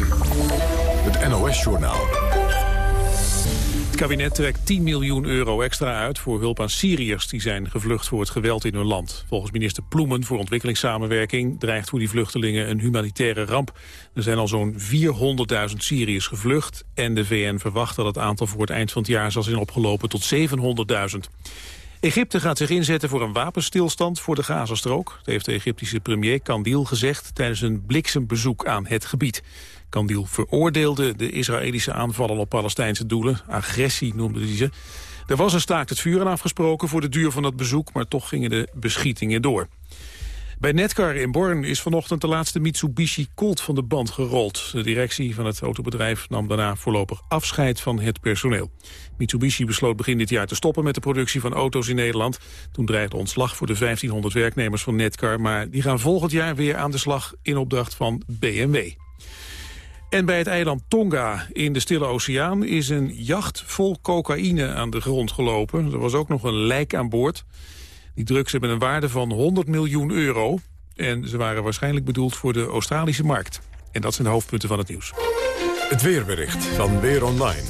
Speaker 23: Het NOS-journaal.
Speaker 2: Kabinet trekt 10 miljoen euro extra uit voor hulp aan Syriërs... die zijn gevlucht voor het geweld in hun land. Volgens minister Ploemen voor ontwikkelingssamenwerking... dreigt voor die vluchtelingen een humanitaire ramp. Er zijn al zo'n 400.000 Syriërs gevlucht... en de VN verwacht dat het aantal voor het eind van het jaar... zal zijn opgelopen tot 700.000. Egypte gaat zich inzetten voor een wapenstilstand voor de Gazastrook. Heeft de Egyptische premier Kandil gezegd... tijdens een bliksembezoek aan het gebied. Kandil veroordeelde de Israëlische aanvallen op Palestijnse doelen. Agressie noemde hij ze. Er was een staakt het vuren afgesproken voor de duur van dat bezoek... maar toch gingen de beschietingen door. Bij Netcar in Born is vanochtend de laatste Mitsubishi Colt van de band gerold. De directie van het autobedrijf nam daarna voorlopig afscheid van het personeel. Mitsubishi besloot begin dit jaar te stoppen met de productie van auto's in Nederland. Toen dreigde ontslag voor de 1500 werknemers van Netcar... maar die gaan volgend jaar weer aan de slag in opdracht van BMW. En bij het eiland Tonga in de Stille Oceaan is een jacht vol cocaïne aan de grond gelopen. Er was ook nog een lijk aan boord. Die drugs hebben een waarde van 100 miljoen euro. En ze waren waarschijnlijk bedoeld voor de Australische markt. En dat zijn de hoofdpunten van het nieuws.
Speaker 23: Het weerbericht van Weer Online.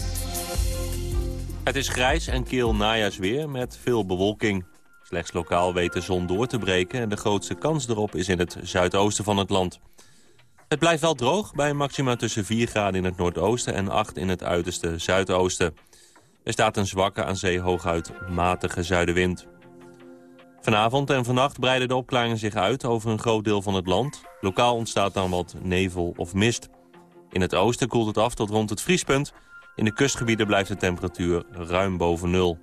Speaker 27: Het is grijs en kil najaarsweer met veel bewolking. Slechts lokaal weet de zon door te breken... en de grootste kans erop is in het zuidoosten van het land. Het blijft wel droog bij maxima tussen 4 graden in het noordoosten... en 8 in het uiterste zuidoosten. Er staat een zwakke aan zee hooguit matige zuidenwind. Vanavond en vannacht breiden de opklaringen zich uit over een groot deel van het land. Lokaal ontstaat dan wat nevel of mist. In het oosten koelt het af tot rond het vriespunt. In de kustgebieden blijft de temperatuur ruim boven nul.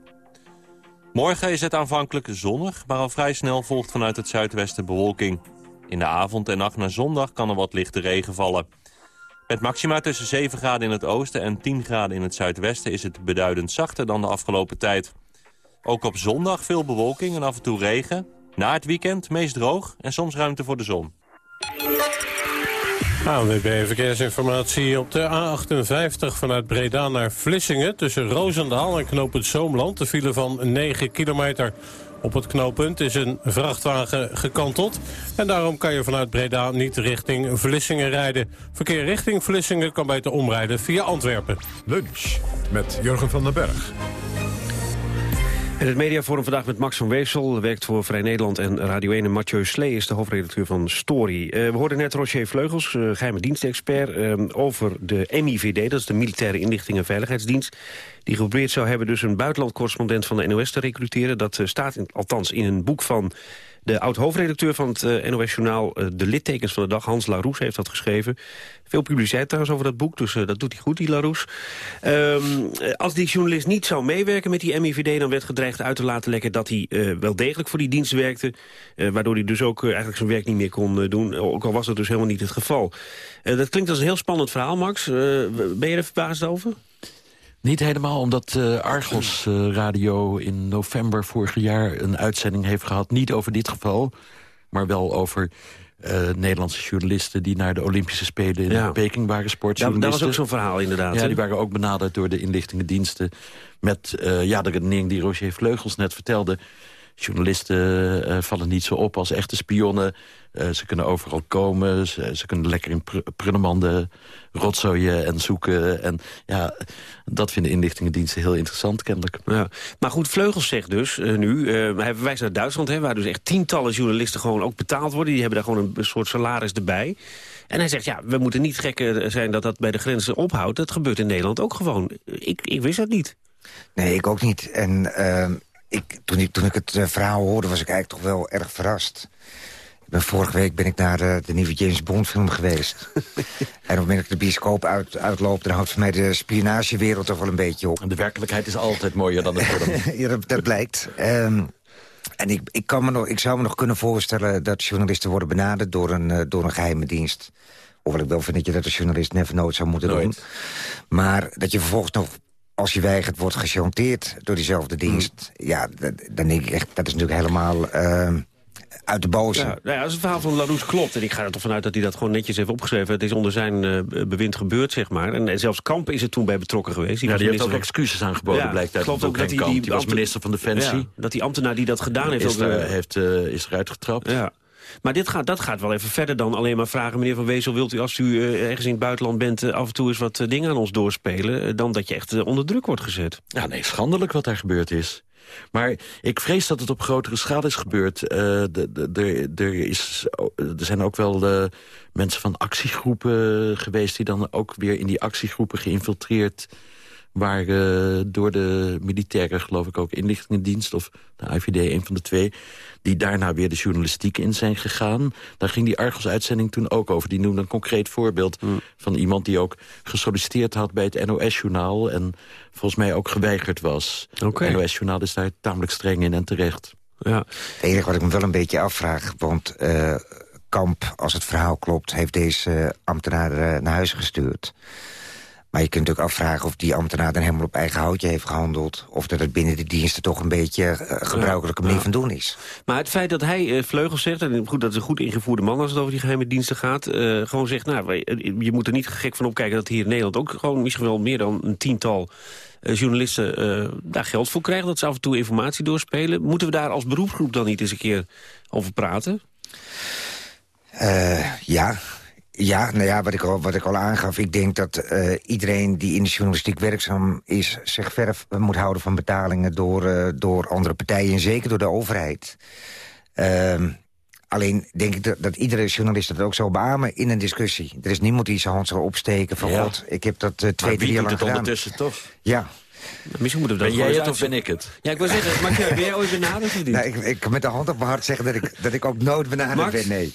Speaker 27: Morgen is het aanvankelijk zonnig, maar al vrij snel volgt vanuit het zuidwesten bewolking. In de avond en nacht naar zondag kan er wat lichte regen vallen. Met maxima tussen 7 graden in het oosten en 10 graden in het zuidwesten... is het beduidend zachter dan de afgelopen tijd. Ook op zondag veel bewolking en af en toe regen. Na het weekend meest droog en soms ruimte voor de zon.
Speaker 6: ANWB Verkeersinformatie op de A58 vanuit Breda naar Vlissingen... tussen Roosendaal en knooppunt Zoomland, de file van 9 kilometer. Op het knooppunt is een vrachtwagen gekanteld... en daarom kan je vanuit Breda niet richting Vlissingen rijden. Verkeer richting Vlissingen kan beter omrijden via Antwerpen.
Speaker 23: Lunch met Jurgen van den Berg.
Speaker 12: En het mediaforum vandaag met Max van Weefsel, werkt voor Vrij Nederland en Radio 1. En Mathieu Slee is de hoofdredacteur van Story. Eh, we hoorden net Roger Vleugels, uh, geheime dienstexpert, uh, over de MIVD, dat is de Militaire Inlichting en Veiligheidsdienst. Die geprobeerd zou hebben dus een buitenlandcorrespondent van de NOS te recruteren. Dat staat althans in een boek van de oud-hoofdredacteur van het uh, NOS-journaal uh, De Littekens van de Dag, Hans Laroes, heeft dat geschreven. Veel publiciteit trouwens over dat boek, dus uh, dat doet hij goed, die Laroes. Um, als die journalist niet zou meewerken met die MIVD... dan werd gedreigd uit te laten lekken dat hij wel degelijk voor die dienst werkte. waardoor hij dus ook eigenlijk zijn werk niet meer kon doen. Ook al was dat dus helemaal niet het geval. dat klinkt als een heel spannend verhaal, Max. ben je er verbaasd over?
Speaker 25: Niet helemaal, omdat uh, Argos uh, Radio in november vorig jaar... een uitzending heeft gehad, niet over dit geval... maar wel over uh, Nederlandse journalisten... die naar de Olympische Spelen in ja. Peking waren sportjournalisten.
Speaker 12: Ja, dat was ook zo'n verhaal, inderdaad.
Speaker 25: Ja, die waren ook benaderd door de inlichtingendiensten... met ja, de redenering die Roger Vleugels net vertelde... Journalisten vallen niet zo op als echte spionnen. Uh, ze kunnen overal komen. Ze, ze kunnen lekker in pr prullenmanden rotzooien en zoeken. En ja, dat vinden inlichtingendiensten heel interessant kennelijk.
Speaker 12: Ja. Maar goed, Vleugels zegt dus uh, nu... Uh, hij verwijst naar Duitsland, hè, waar dus echt tientallen journalisten gewoon ook betaald worden. Die hebben daar gewoon een, soort salaris erbij. En hij zegt, ja, we moeten niet gekken zijn dat dat bij de grenzen ophoudt. Dat gebeurt in Nederland ook gewoon. Ik, ik wist dat niet.
Speaker 26: Nee, ik ook niet. En ehm, ik, toen, ik, toen ik het verhaal hoorde, was ik eigenlijk toch wel erg verrast ben vorige week ben ik naar de, de nieuwe James Bond film geweest. en op het moment dat ik de bioscoop uit, uitloop... dan houdt voor mij de spionagewereld toch wel een beetje op.
Speaker 25: En de werkelijkheid is altijd mooier dan het film.
Speaker 26: ja, dat, dat blijkt. Um, en ik, ik, kan me nog, ik zou me nog kunnen voorstellen dat journalisten worden benaderd... door een, uh, door een geheime dienst. Hoewel ik wel vind dat je dat als journalist never nooit zou moeten doen. Maar dat je vervolgens nog als je weigert, wordt gechanteerd door diezelfde dienst. Hmm. Ja, dan denk ik echt, dat is natuurlijk helemaal... Uh, uit de boze.
Speaker 12: Ja, nou ja, als het verhaal van Larousse klopt... en ik ga er toch vanuit dat hij dat gewoon netjes heeft opgeschreven... het is onder zijn uh, bewind gebeurd, zeg maar. En, en, zelfs Kamp is er toen bij betrokken geweest.
Speaker 25: Die, ja, die heeft ook excuses aangeboden, ja, blijkt uit klopt ook dat hij die, die was minister van Defensie. Ja,
Speaker 12: dat die ambtenaar die dat gedaan heeft...
Speaker 25: Is, ook, er, heeft uh, is eruit getrapt.
Speaker 12: Ja. Maar dit gaat, dat gaat wel even verder dan alleen maar vragen... meneer Van Wezel, wilt u als u uh, ergens in het buitenland bent... Uh, af en toe eens wat uh, dingen aan ons doorspelen... dan dat je echt onder druk wordt gezet?
Speaker 25: Ja, nee, schandelijk wat daar gebeurd is. Maar ik vrees dat het op grotere schaal is gebeurd. Er zijn ook wel mensen van actiegroepen geweest... die dan ook weer in die actiegroepen geïnfiltreerd waren door de militairen, geloof ik ook, inlichtingendienst... of de IVD, een van de twee, die daarna weer de journalistiek in zijn gegaan. Daar ging die Argos-uitzending toen ook over. Die noemde een concreet voorbeeld hmm. van iemand die ook gesolliciteerd had... bij het NOS-journaal en volgens mij ook geweigerd was. Okay. Het NOS-journaal is daar tamelijk streng in en terecht.
Speaker 26: Ja. Het enige wat ik me wel een beetje afvraag, want... Uh, Kamp, als het verhaal klopt, heeft deze ambtenaar uh, naar huis gestuurd. Maar je kunt ook afvragen of die ambtenaar dan helemaal op eigen houtje heeft gehandeld. Of dat het binnen de diensten toch een beetje uh, gebruikelijke manier van doen is.
Speaker 12: Maar het feit dat hij uh, vleugels zegt, en goed, dat is een goed ingevoerde man als het over die geheime diensten gaat. Uh, gewoon zegt, nou, je moet er niet gek van opkijken dat hier in Nederland ook gewoon misschien wel meer dan een tiental journalisten daar geld voor krijgen. Dat ze af en toe informatie doorspelen. Moeten we daar als beroepsgroep dan niet eens een keer over praten?
Speaker 26: ja, ja, nou ja, wat ik al, wat ik al aangaf. Ik denk dat uh, iedereen die in de journalistiek werkzaam is... zich verf moet houden van betalingen door, uh, door andere partijen... en zeker door de overheid. Uh, alleen denk ik dat, dat, iedere journalist dat ook zou beamen in een discussie. Er is niemand die zijn hand zal opsteken van... Ja. God, ik heb dat uh, twee, drie jaar lang
Speaker 25: het
Speaker 26: gedaan.
Speaker 25: ondertussen toch?
Speaker 26: Ja.
Speaker 12: Misschien moeten we
Speaker 25: dat ben jij het of ben ik het?
Speaker 12: Ja, ik wil zeggen, maar ben jij ooit benaderd of niet?
Speaker 26: Nou, ik, ik kan met de hand op mijn hart zeggen dat ik, dat ik ook nooit benaderd ben, nee.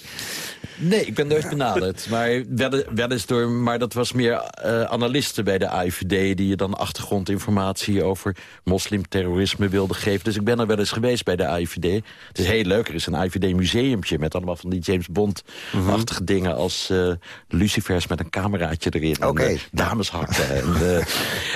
Speaker 25: Nee, ik ben nooit benaderd. maar, wel, wel eens door, maar dat was meer uh, analisten bij de AIVD... die je dan achtergrondinformatie over moslimterrorisme wilden geven. Dus ik ben er wel eens geweest bij de AIVD. Het is heel leuk, er is een AIVD-museumpje... met allemaal van die James Bond-achtige mhm. dingen... als uh, lucifers met een cameraatje erin.
Speaker 26: Okay.
Speaker 25: En, uh, dameshakken. en,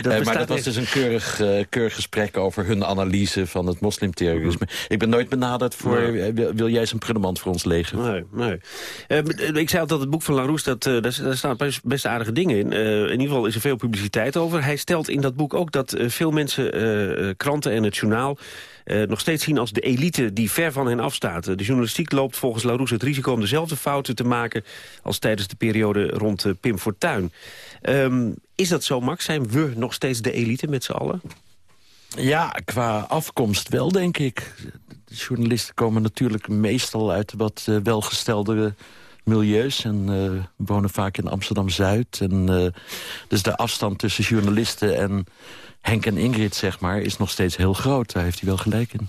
Speaker 25: dat maar dat was dus een keurig, keurig gesprek over hun analyse van het moslimterrorisme. Ik ben nooit benaderd voor... Wil, wil, jij zijn prullenmand voor ons legen?
Speaker 12: Nee, nee. Uh, ik zei altijd, het boek van Larousse, dat, uh, daar, daar, staan best, aardige dingen in. In ieder geval is er veel publiciteit over. Hij stelt in dat boek ook dat veel mensen, kranten en het journaal... nog steeds zien als de elite die ver van hen afstaat. De journalistiek loopt volgens Larousse het risico om dezelfde fouten te maken... als tijdens de periode rond Pim Fortuyn. Um, is dat zo, Max? Zijn we nog steeds de elite met z'n allen?
Speaker 25: Ja, qua afkomst wel, denk ik. Journalisten komen natuurlijk meestal uit wat uh, welgestelde milieus... en uh, wonen vaak in Amsterdam-Zuid. En Dus de afstand tussen journalisten en Henk en Ingrid, zeg maar... is nog steeds heel groot. Daar heeft hij wel gelijk in.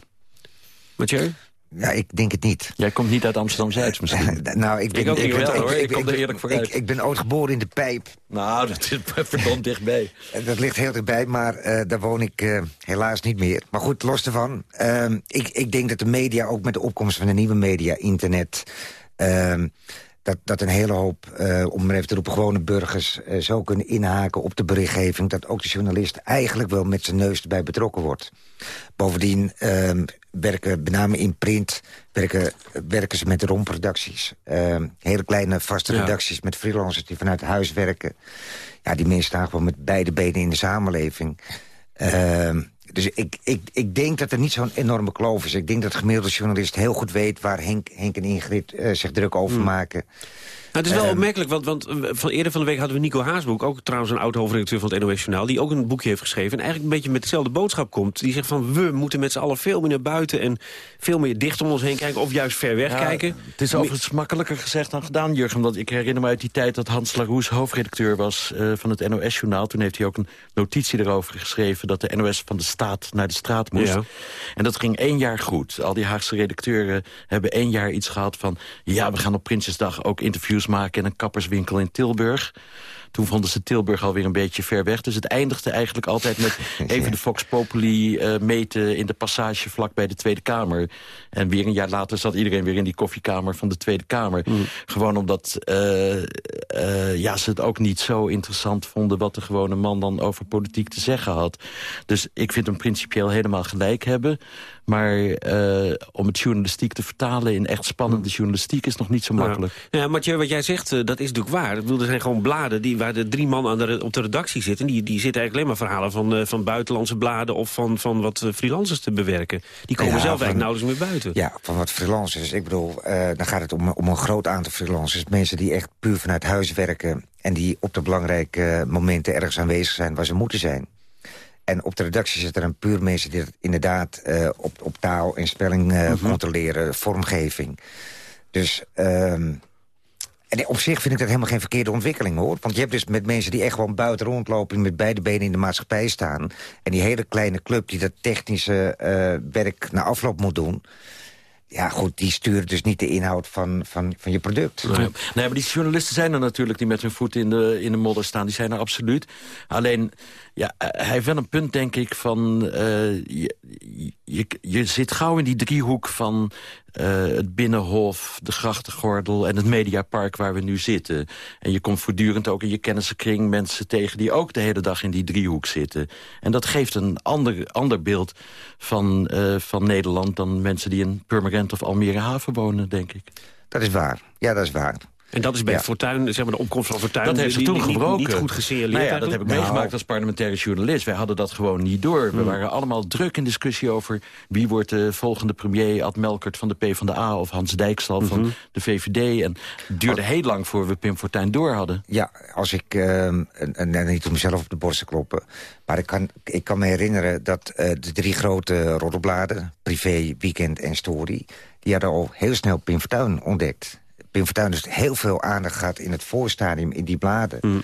Speaker 12: Mathieu?
Speaker 26: Ja, ik denk het niet.
Speaker 25: Jij komt niet uit Amsterdam-Zuid misschien?
Speaker 26: nou, ik ben,
Speaker 25: ik ook niet wel, hoor. Ik,
Speaker 26: ik,
Speaker 25: kom er eerlijk vooruit.
Speaker 26: Ik, ik, ben ooit geboren in de Pijp.
Speaker 25: Nou, dat is verdomd dichtbij.
Speaker 26: Dat ligt heel dichtbij, maar uh, daar woon ik uh, helaas niet meer. Maar goed, los daarvan. Uh, ik, ik denk dat de media, ook met de opkomst van de nieuwe media, internet... dat, dat een hele hoop, uh, om maar even te roepen, gewone burgers... Uh, zo kunnen inhaken op de berichtgeving... dat ook de journalist eigenlijk wel met zijn neus erbij betrokken wordt. Bovendien uh, werken, met name in print, werken, werken ze met romproducties. hele kleine vaste
Speaker 12: Ja.
Speaker 26: redacties met freelancers die vanuit huis werken. Ja, die mensen staan gewoon met beide benen in de samenleving. Dus ik, ik, ik denk dat er niet zo'n enorme kloof is. Ik denk dat de gemiddelde journalist heel goed weet... waar Henk, Henk en Ingrid eh, zich druk over
Speaker 12: Hmm.
Speaker 26: maken.
Speaker 12: Het is wel opmerkelijk, want, want eh, van eerder van de week hadden we Nico Haasbroek... ook trouwens een oud-hoofdredacteur van het NOS Journaal... die ook een boekje heeft geschreven en eigenlijk een beetje met dezelfde boodschap komt. Die zegt van, we moeten met z'n allen veel meer naar buiten... en veel meer dicht om ons heen kijken of juist ver weg
Speaker 25: Ja,
Speaker 12: kijken.
Speaker 25: Het is overigens makkelijker gezegd dan gedaan, Jurgen. Want ik herinner me uit die tijd dat Hans Laroes hoofdredacteur was eh, van het NOS-journaal. Toen heeft hij ook een notitie erover geschreven... dat de NOS van de staat naar de straat moest.
Speaker 12: Ja.
Speaker 25: En dat ging één jaar goed. Al die Haagse redacteuren hebben één jaar iets gehad van... ja, we gaan op Prinsjesdag ook interviews maken... in een kapperswinkel in Tilburg. Toen vonden ze Tilburg alweer een beetje ver weg. Dus het eindigde eigenlijk altijd met even de Fox Populi eh, meten... in de passage vlak bij de Tweede Kamer. En weer een jaar later zat iedereen weer in die koffiekamer van de Tweede Kamer. Gewoon omdat eh, eh, ja, ze het ook niet zo interessant vonden... wat de gewone man dan over politiek te zeggen had. Dus ik vind hem principieel helemaal gelijk hebben. Maar eh, om het journalistiek te vertalen in echt spannende journalistiek... is nog niet zo makkelijk.
Speaker 12: Ja, ja Mathieu, wat jij zegt, eh, dat is natuurlijk waar. Ik bedoel, er zijn gewoon bladen die, waar de drie man aan de, op de redactie zitten. Die, die zitten eigenlijk alleen maar verhalen van, eh, van buitenlandse bladen... of van, van wat freelancers te bewerken. Die komen
Speaker 26: Ja,
Speaker 12: zelf
Speaker 26: van-
Speaker 12: eigenlijk nauwelijks meer buiten.
Speaker 26: Ja, van wat freelancers. Ik bedoel, eh, dan gaat het om, om een groot aantal freelancers. Mensen die echt puur vanuit huis werken... en die op de belangrijke momenten ergens aanwezig zijn waar ze moeten zijn. En op de redactie zitten er een puur mensen die het inderdaad eh, op, op taal en spelling eh, controleren, vormgeving. Dus ehm, en op zich vind ik dat helemaal geen verkeerde ontwikkeling, hoor. Want je hebt dus met mensen die echt gewoon buiten rondlopen... met beide benen in de maatschappij staan. En die hele kleine club die dat technische eh, werk na afloop moet doen... Ja, goed, die sturen dus niet de inhoud van, van, van je product.
Speaker 25: Nee. nee, maar die journalisten zijn er natuurlijk die met hun voet in de, in de modder staan. Die zijn er absoluut. Alleen, ja, eh, hij heeft wel een punt, denk ik, van... eh, je, je, zit gauw in die driehoek van eh, het Binnenhof, de Grachtengordel... en het Mediapark waar we nu zitten. En je komt voortdurend ook in je kennissenkring mensen tegen... die ook de hele dag in die driehoek zitten. En dat geeft een ander, ander beeld van, van Nederland... dan mensen die in Purmerend of Almere Haven wonen, denk ik.
Speaker 26: Dat is waar. Ja, dat is waar.
Speaker 12: En dat is bij
Speaker 26: Ja.
Speaker 12: Fortuyn, zeg maar de opkomst van Fortuyn...
Speaker 25: Dat heeft ze toen gebroken.
Speaker 12: Niet goed gesignaleerd
Speaker 25: Nou ja, dat heb ik meegemaakt als parlementaire journalist. Wij hadden dat gewoon niet door. We waren allemaal druk in discussie over... wie wordt de volgende premier, Ad Melkert van de PvdA... of Hans Dijkstal van de VVD. En het duurde heel lang voor we Pim Fortuyn door hadden.
Speaker 26: Ja, als ik, ehm, en, en niet om mezelf op de borst te kloppen... maar ik kan, ik kan me herinneren dat eh, de drie grote roddelbladen... Privé, Weekend en Story... die hadden al heel snel Pim Fortuyn ontdekt. Pim Fortuyn dus heel veel aandacht gehad in het voorstadium in die bladen.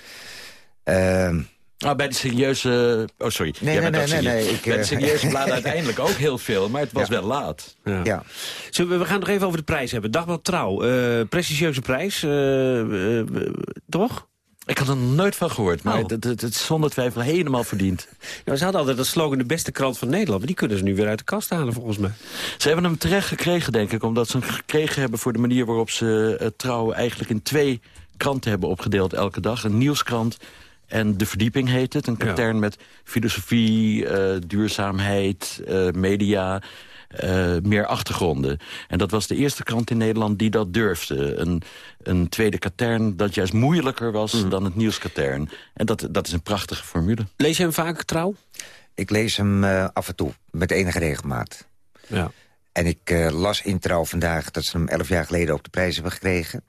Speaker 26: Ehm,
Speaker 25: Ah, bij de serieuze... Oh, sorry.
Speaker 26: Nee,
Speaker 25: Jij
Speaker 26: nee, nee, nee,
Speaker 25: serieus.
Speaker 26: nee, ik,
Speaker 25: bij de
Speaker 26: eh,
Speaker 25: serieuze bladen uiteindelijk ook heel veel. Maar het was wel laat.
Speaker 12: Ja. We, we gaan het nog even over de prijs hebben. Dagblad Trouw, eh, prestigieuze prijs, eh, toch?
Speaker 25: Ik had er nooit van gehoord, maar
Speaker 12: Oh.
Speaker 25: het, het, het is zonder twijfel helemaal verdiend.
Speaker 12: Ja, ze hadden altijd dat slogan de beste krant van Nederland. Maar die kunnen ze nu weer uit de kast halen, volgens mij.
Speaker 25: Ze hebben hem terecht gekregen, denk ik. Omdat ze hem gekregen hebben voor de manier waarop ze uh, trouw eigenlijk in twee kranten hebben opgedeeld elke dag. Een nieuwskrant en De Verdieping heet het. Een katern met filosofie, uh, duurzaamheid, uh, media... Uh, meer achtergronden. En dat was de eerste krant in Nederland die dat durfde. Een, een tweede katern dat juist moeilijker was mm. dan het nieuwskatern. En dat, dat is een prachtige formule.
Speaker 12: Lees je hem vaak trouw?
Speaker 26: Ik lees hem uh, af en toe, met enige regelmaat.
Speaker 12: Ja.
Speaker 26: En ik uh, las in Trouw vandaag dat ze hem elf jaar geleden op de prijs hebben gekregen.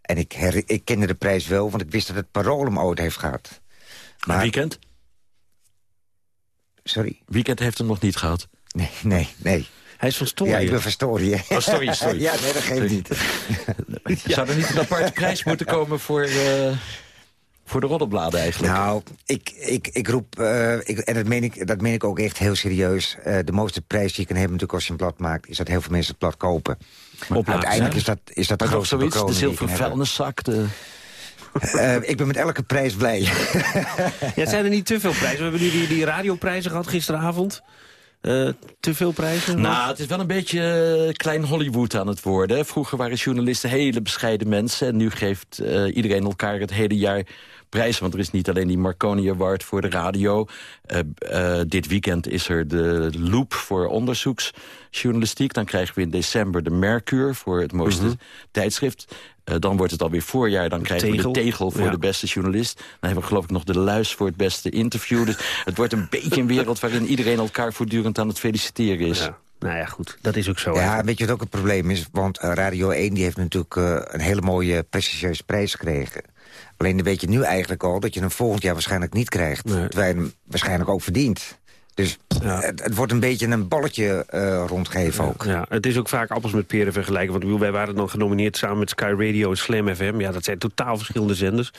Speaker 26: En ik, her, ik kende de prijs wel, want ik wist dat het Parool hem ooit heeft gehad.
Speaker 25: Maar weekend?
Speaker 26: Sorry?
Speaker 25: Weekend heeft hem nog niet gehad.
Speaker 26: Nee, nee, nee.
Speaker 12: Hij is van Story.
Speaker 26: Ja, ik ben van Story. hè.
Speaker 25: Oh,
Speaker 26: ja, nee, dat geeft niet.
Speaker 25: Zou er niet een aparte prijs moeten komen voor, eh, voor de roddelbladen eigenlijk?
Speaker 26: Nou, ik, ik, ik roep, eh, ik, en dat meen, ik, dat meen ik ook echt heel serieus... eh, de mooiste prijs die je kan hebben natuurlijk als je een blad maakt... is dat heel veel mensen het blad kopen. Uiteindelijk
Speaker 25: hè?
Speaker 26: is dat, is dat de grootste
Speaker 25: zoiets, de zilveren vuilniszak, de...
Speaker 26: Eh, ik ben met elke prijs blij.
Speaker 12: Ja, het zijn er niet te veel prijzen. We hebben nu die, die radioprijzen gehad gisteravond. Eh, te veel prijzen?
Speaker 25: Nou, het is wel een beetje eh, klein Hollywood aan het worden. Vroeger waren journalisten hele bescheiden mensen... en nu geeft eh, iedereen elkaar het hele jaar prijzen. Want er is niet alleen die Marconi Award voor de radio. Dit weekend is er de Loop voor onderzoeksjournalistiek. Dan krijgen we in december de Mercure voor het mooiste
Speaker 12: Mhm.
Speaker 25: tijdschrift. Eh, dan wordt het alweer voorjaar. Dan krijgen
Speaker 12: Tegel.
Speaker 25: we de tegel voor
Speaker 12: Ja.
Speaker 25: de beste journalist. Dan hebben we geloof ik nog de luis voor het beste interview. Dus het wordt een beetje een wereld waarin iedereen elkaar voortdurend aan het feliciteren is.
Speaker 12: Nou ja, goed. Dat is ook zo.
Speaker 26: Ja, weet je wat ook het probleem is? Want eh, Radio 1 die heeft natuurlijk eh, een hele mooie prestigieuze prijs gekregen. Alleen dan weet je nu eigenlijk al dat je hem volgend jaar waarschijnlijk niet krijgt. Terwijl je hem waarschijnlijk ook verdient. Dus het, het wordt een beetje een balletje eh, rondgeven ook.
Speaker 12: Ja, het is ook vaak appels met peren vergelijken. Want wij waren dan genomineerd samen met Sky Radio en Slam FM. Ja, dat zijn totaal verschillende zenders.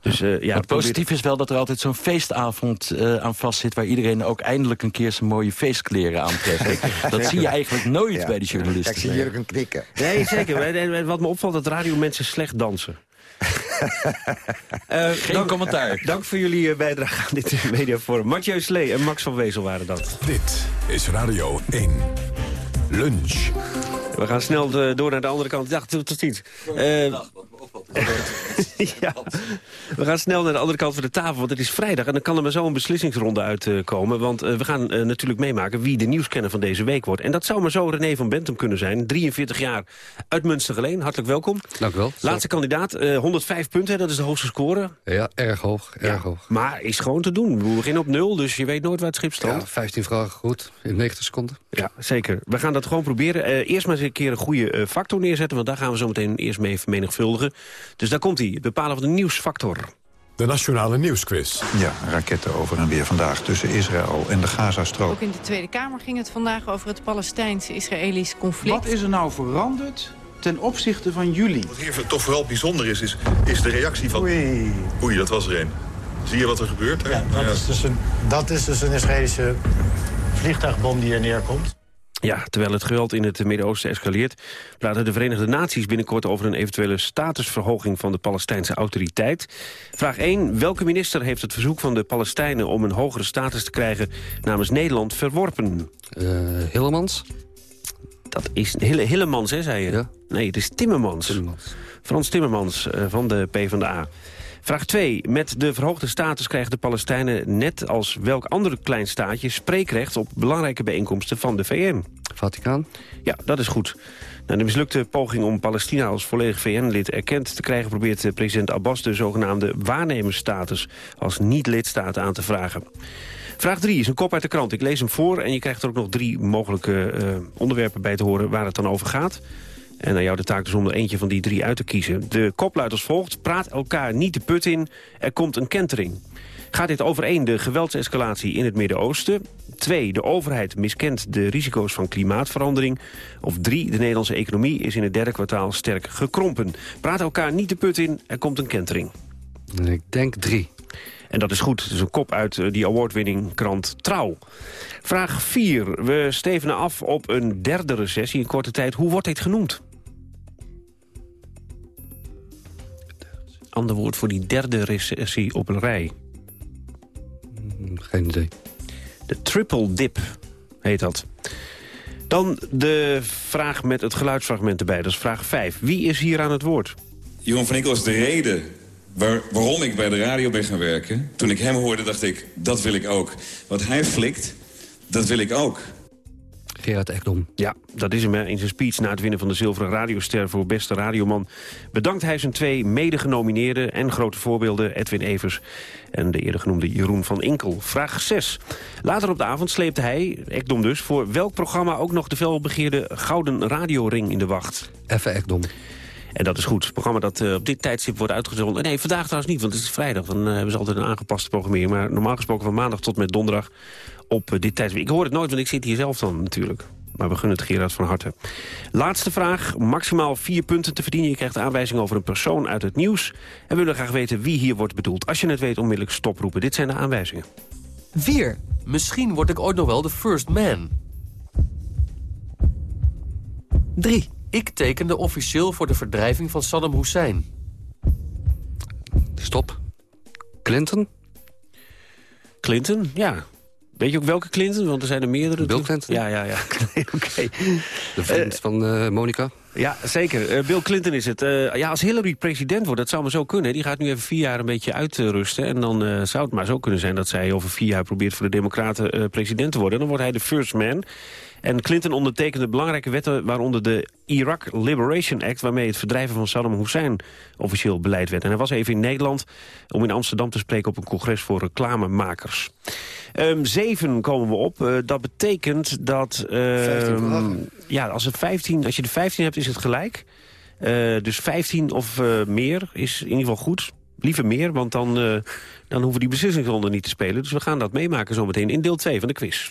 Speaker 12: Dus, eh, ja,
Speaker 25: het positief is wel dat er altijd zo'n feestavond eh, aan vast zit... waar iedereen ook eindelijk een keer zijn mooie feestkleren aantrekt. dat zie je eigenlijk nooit bij de journalisten.
Speaker 26: Ik zie Jurgen knikken.
Speaker 12: Nee, zeker. Wat me opvalt, dat radiomensen slecht dansen. Eh,
Speaker 25: Geen
Speaker 12: dank,
Speaker 25: commentaar.
Speaker 12: Dank voor jullie eh, bijdrage aan dit mediaforum. Mathieu Slee en Max van Wezel waren dat.
Speaker 23: Dit is Radio 1. Lunch.
Speaker 12: We gaan snel de- door naar de andere kant. Dag, tot tot ziens. Eh, ja, we gaan snel naar de andere kant van de tafel, want het is vrijdag... en dan kan er maar zo een beslissingsronde uitkomen. want eh, we gaan eh, natuurlijk meemaken wie de nieuwskenner van deze week wordt. En dat zou maar zo René van Bentum kunnen zijn. 43 jaar uit Münstergeleen. Hartelijk welkom.
Speaker 28: Dank u wel.
Speaker 12: Laatste kandidaat, eh, 105 punten, dat is de hoogste score.
Speaker 28: Ja, erg hoog, erg hoog.
Speaker 12: Maar is gewoon te doen. We beginnen op nul, dus je weet nooit waar het schip strandt.
Speaker 28: Ja, 15 vragen goed in 90 seconden.
Speaker 12: Ja, zeker. We gaan dat gewoon proberen. Eerst maar eens een keer een goede eh, factor neerzetten... want daar gaan we zo meteen eerst mee vermenigvuldigen. Dus daar komt hij, het bepalen van de nieuwsfactor.
Speaker 23: De Nationale Nieuwsquiz.
Speaker 29: Ja, raketten over en weer vandaag tussen Israël en de Gazastrook.
Speaker 30: Ook in de Tweede Kamer ging het vandaag over het Palestijns-Israëlisch conflict.
Speaker 31: Wat is er nou veranderd ten opzichte van jullie?
Speaker 32: Wat hier toch vooral bijzonder is, is, is de reactie van... Oei. Oei, dat was er een. Zie je wat er gebeurt? hè?
Speaker 33: Ja, dat, Is dus een, dat is dus een Israëlische vliegtuigbom die er neerkomt.
Speaker 12: Ja, terwijl het geweld in het Midden-Oosten escaleert... praten de Verenigde Naties binnenkort over een eventuele statusverhoging van de Palestijnse autoriteit. Vraag 1. Welke minister heeft het verzoek van de Palestijnen om een hogere status te krijgen namens Nederland verworpen?
Speaker 28: Uh, Hillemans?
Speaker 12: Dat is Hille, Hillemans, hè, zei je? Nee, het is Timmermans. Frans Timmermans uh, van de PvdA. Vraag 2. Met de verhoogde status krijgen de Palestijnen... net als welk ander klein staatje spreekrecht op belangrijke bijeenkomsten van de VN.
Speaker 28: Vaticaan?
Speaker 12: Ja, dat is goed. Na de mislukte poging om Palestina als volledig VN-lid erkend te krijgen... probeert president Abbas de zogenaamde waarnemersstatus als niet-lidstaat aan te vragen. Vraag 3 is een kop uit de krant. Ik lees hem voor en je krijgt er ook nog drie mogelijke uh, onderwerpen bij te horen... waar het dan over gaat. En aan jou de taak dus om er eentje van die drie uit te kiezen. De kop luidt als volgt. Praat elkaar niet de put in. Er komt een kentering. Gaat dit overeen de geweldsescalatie in het Midden-Oosten? 2. De overheid miskent de risico's van klimaatverandering. Of 3. De Nederlandse economie is in het derde kwartaal sterk gekrompen. Praat elkaar niet de put in. Er komt een kentering.
Speaker 28: Ik denk 3.
Speaker 12: En dat is goed. Is een kop uit die awardwinning krant Trouw. Vraag 4. We stevenen af op een derde recessie in korte tijd. Hoe wordt dit genoemd? Ander woord voor die derde recessie op een rij.
Speaker 28: Geen idee.
Speaker 12: De triple dip heet dat. Dan de vraag met het geluidsfragment erbij. Dat is vraag 5. Wie is hier aan het woord?
Speaker 34: Johan van Inkel is de reden Waar, waarom ik bij de radio ben gaan werken. Toen ik hem hoorde, dacht ik, dat wil ik ook. Wat hij flikt, dat wil ik ook.
Speaker 28: Gerard Ekdom.
Speaker 12: Ja, dat is hem in zijn speech na het winnen van de Zilveren Radioster voor beste radioman. Bedankt hij zijn twee mede-genomineerden en grote voorbeelden Edwin Evers en de eerder genoemde Jeroen van Inkel. Vraag 6. Later op de avond sleepte hij, Ekdom dus, voor welk programma ook nog de felbegeerde Gouden Radioring in de wacht?
Speaker 28: Effe Ekdom.
Speaker 12: En dat is goed. Het programma dat eh, op dit tijdstip wordt uitgezonden. Nee, vandaag trouwens niet, want het is vrijdag. Dan eh, hebben ze altijd een aangepaste programmering. Maar normaal gesproken van maandag tot met donderdag op eh, dit tijdstip. Ik hoor het nooit, want ik zit hier zelf dan natuurlijk. Maar we gunnen het Gerard van harte. Laatste vraag. Maximaal vier punten te verdienen. Je krijgt aanwijzing over een persoon uit het nieuws. En we willen graag weten wie hier wordt bedoeld. Als je het weet, onmiddellijk stoproepen. Dit zijn de aanwijzingen.
Speaker 35: 4. Misschien word ik ooit nog wel de first man. 3. Ik tekende officieel voor de verdrijving van Saddam Hussein.
Speaker 28: Stop. Clinton?
Speaker 12: Clinton, ja. Weet je ook welke Clinton? Want er zijn er meerdere.
Speaker 28: Bill Clinton?
Speaker 12: Ja, ja, ja. Oké.
Speaker 28: De vriend van uh, Monica?
Speaker 12: Ja, zeker. Uh, Bill Clinton is het. Uh, ja, als Hillary president wordt, dat zou maar zo kunnen. Die gaat nu even vier jaar een beetje uitrusten. En dan zou het maar zo kunnen zijn dat zij over vier jaar probeert voor de Democraten president te worden. Dan wordt hij de first man. En Clinton ondertekende belangrijke wetten, waaronder de Iraq Liberation Act... waarmee het verdrijven van Saddam Hussein officieel beleid werd. En hij was even in Nederland om in Amsterdam te spreken... op een congres voor reclamemakers. Um, zeven komen we op. Uh, dat betekent dat... Uh, ja, als, het 15, als je de 15 hebt, is het gelijk. Uh, dus 15 of uh, meer is in ieder geval goed. Liever meer, want dan, uh, dan hoeven die beslissingsronden niet te spelen. Dus we gaan dat meemaken zometeen in deel 2 van de quiz.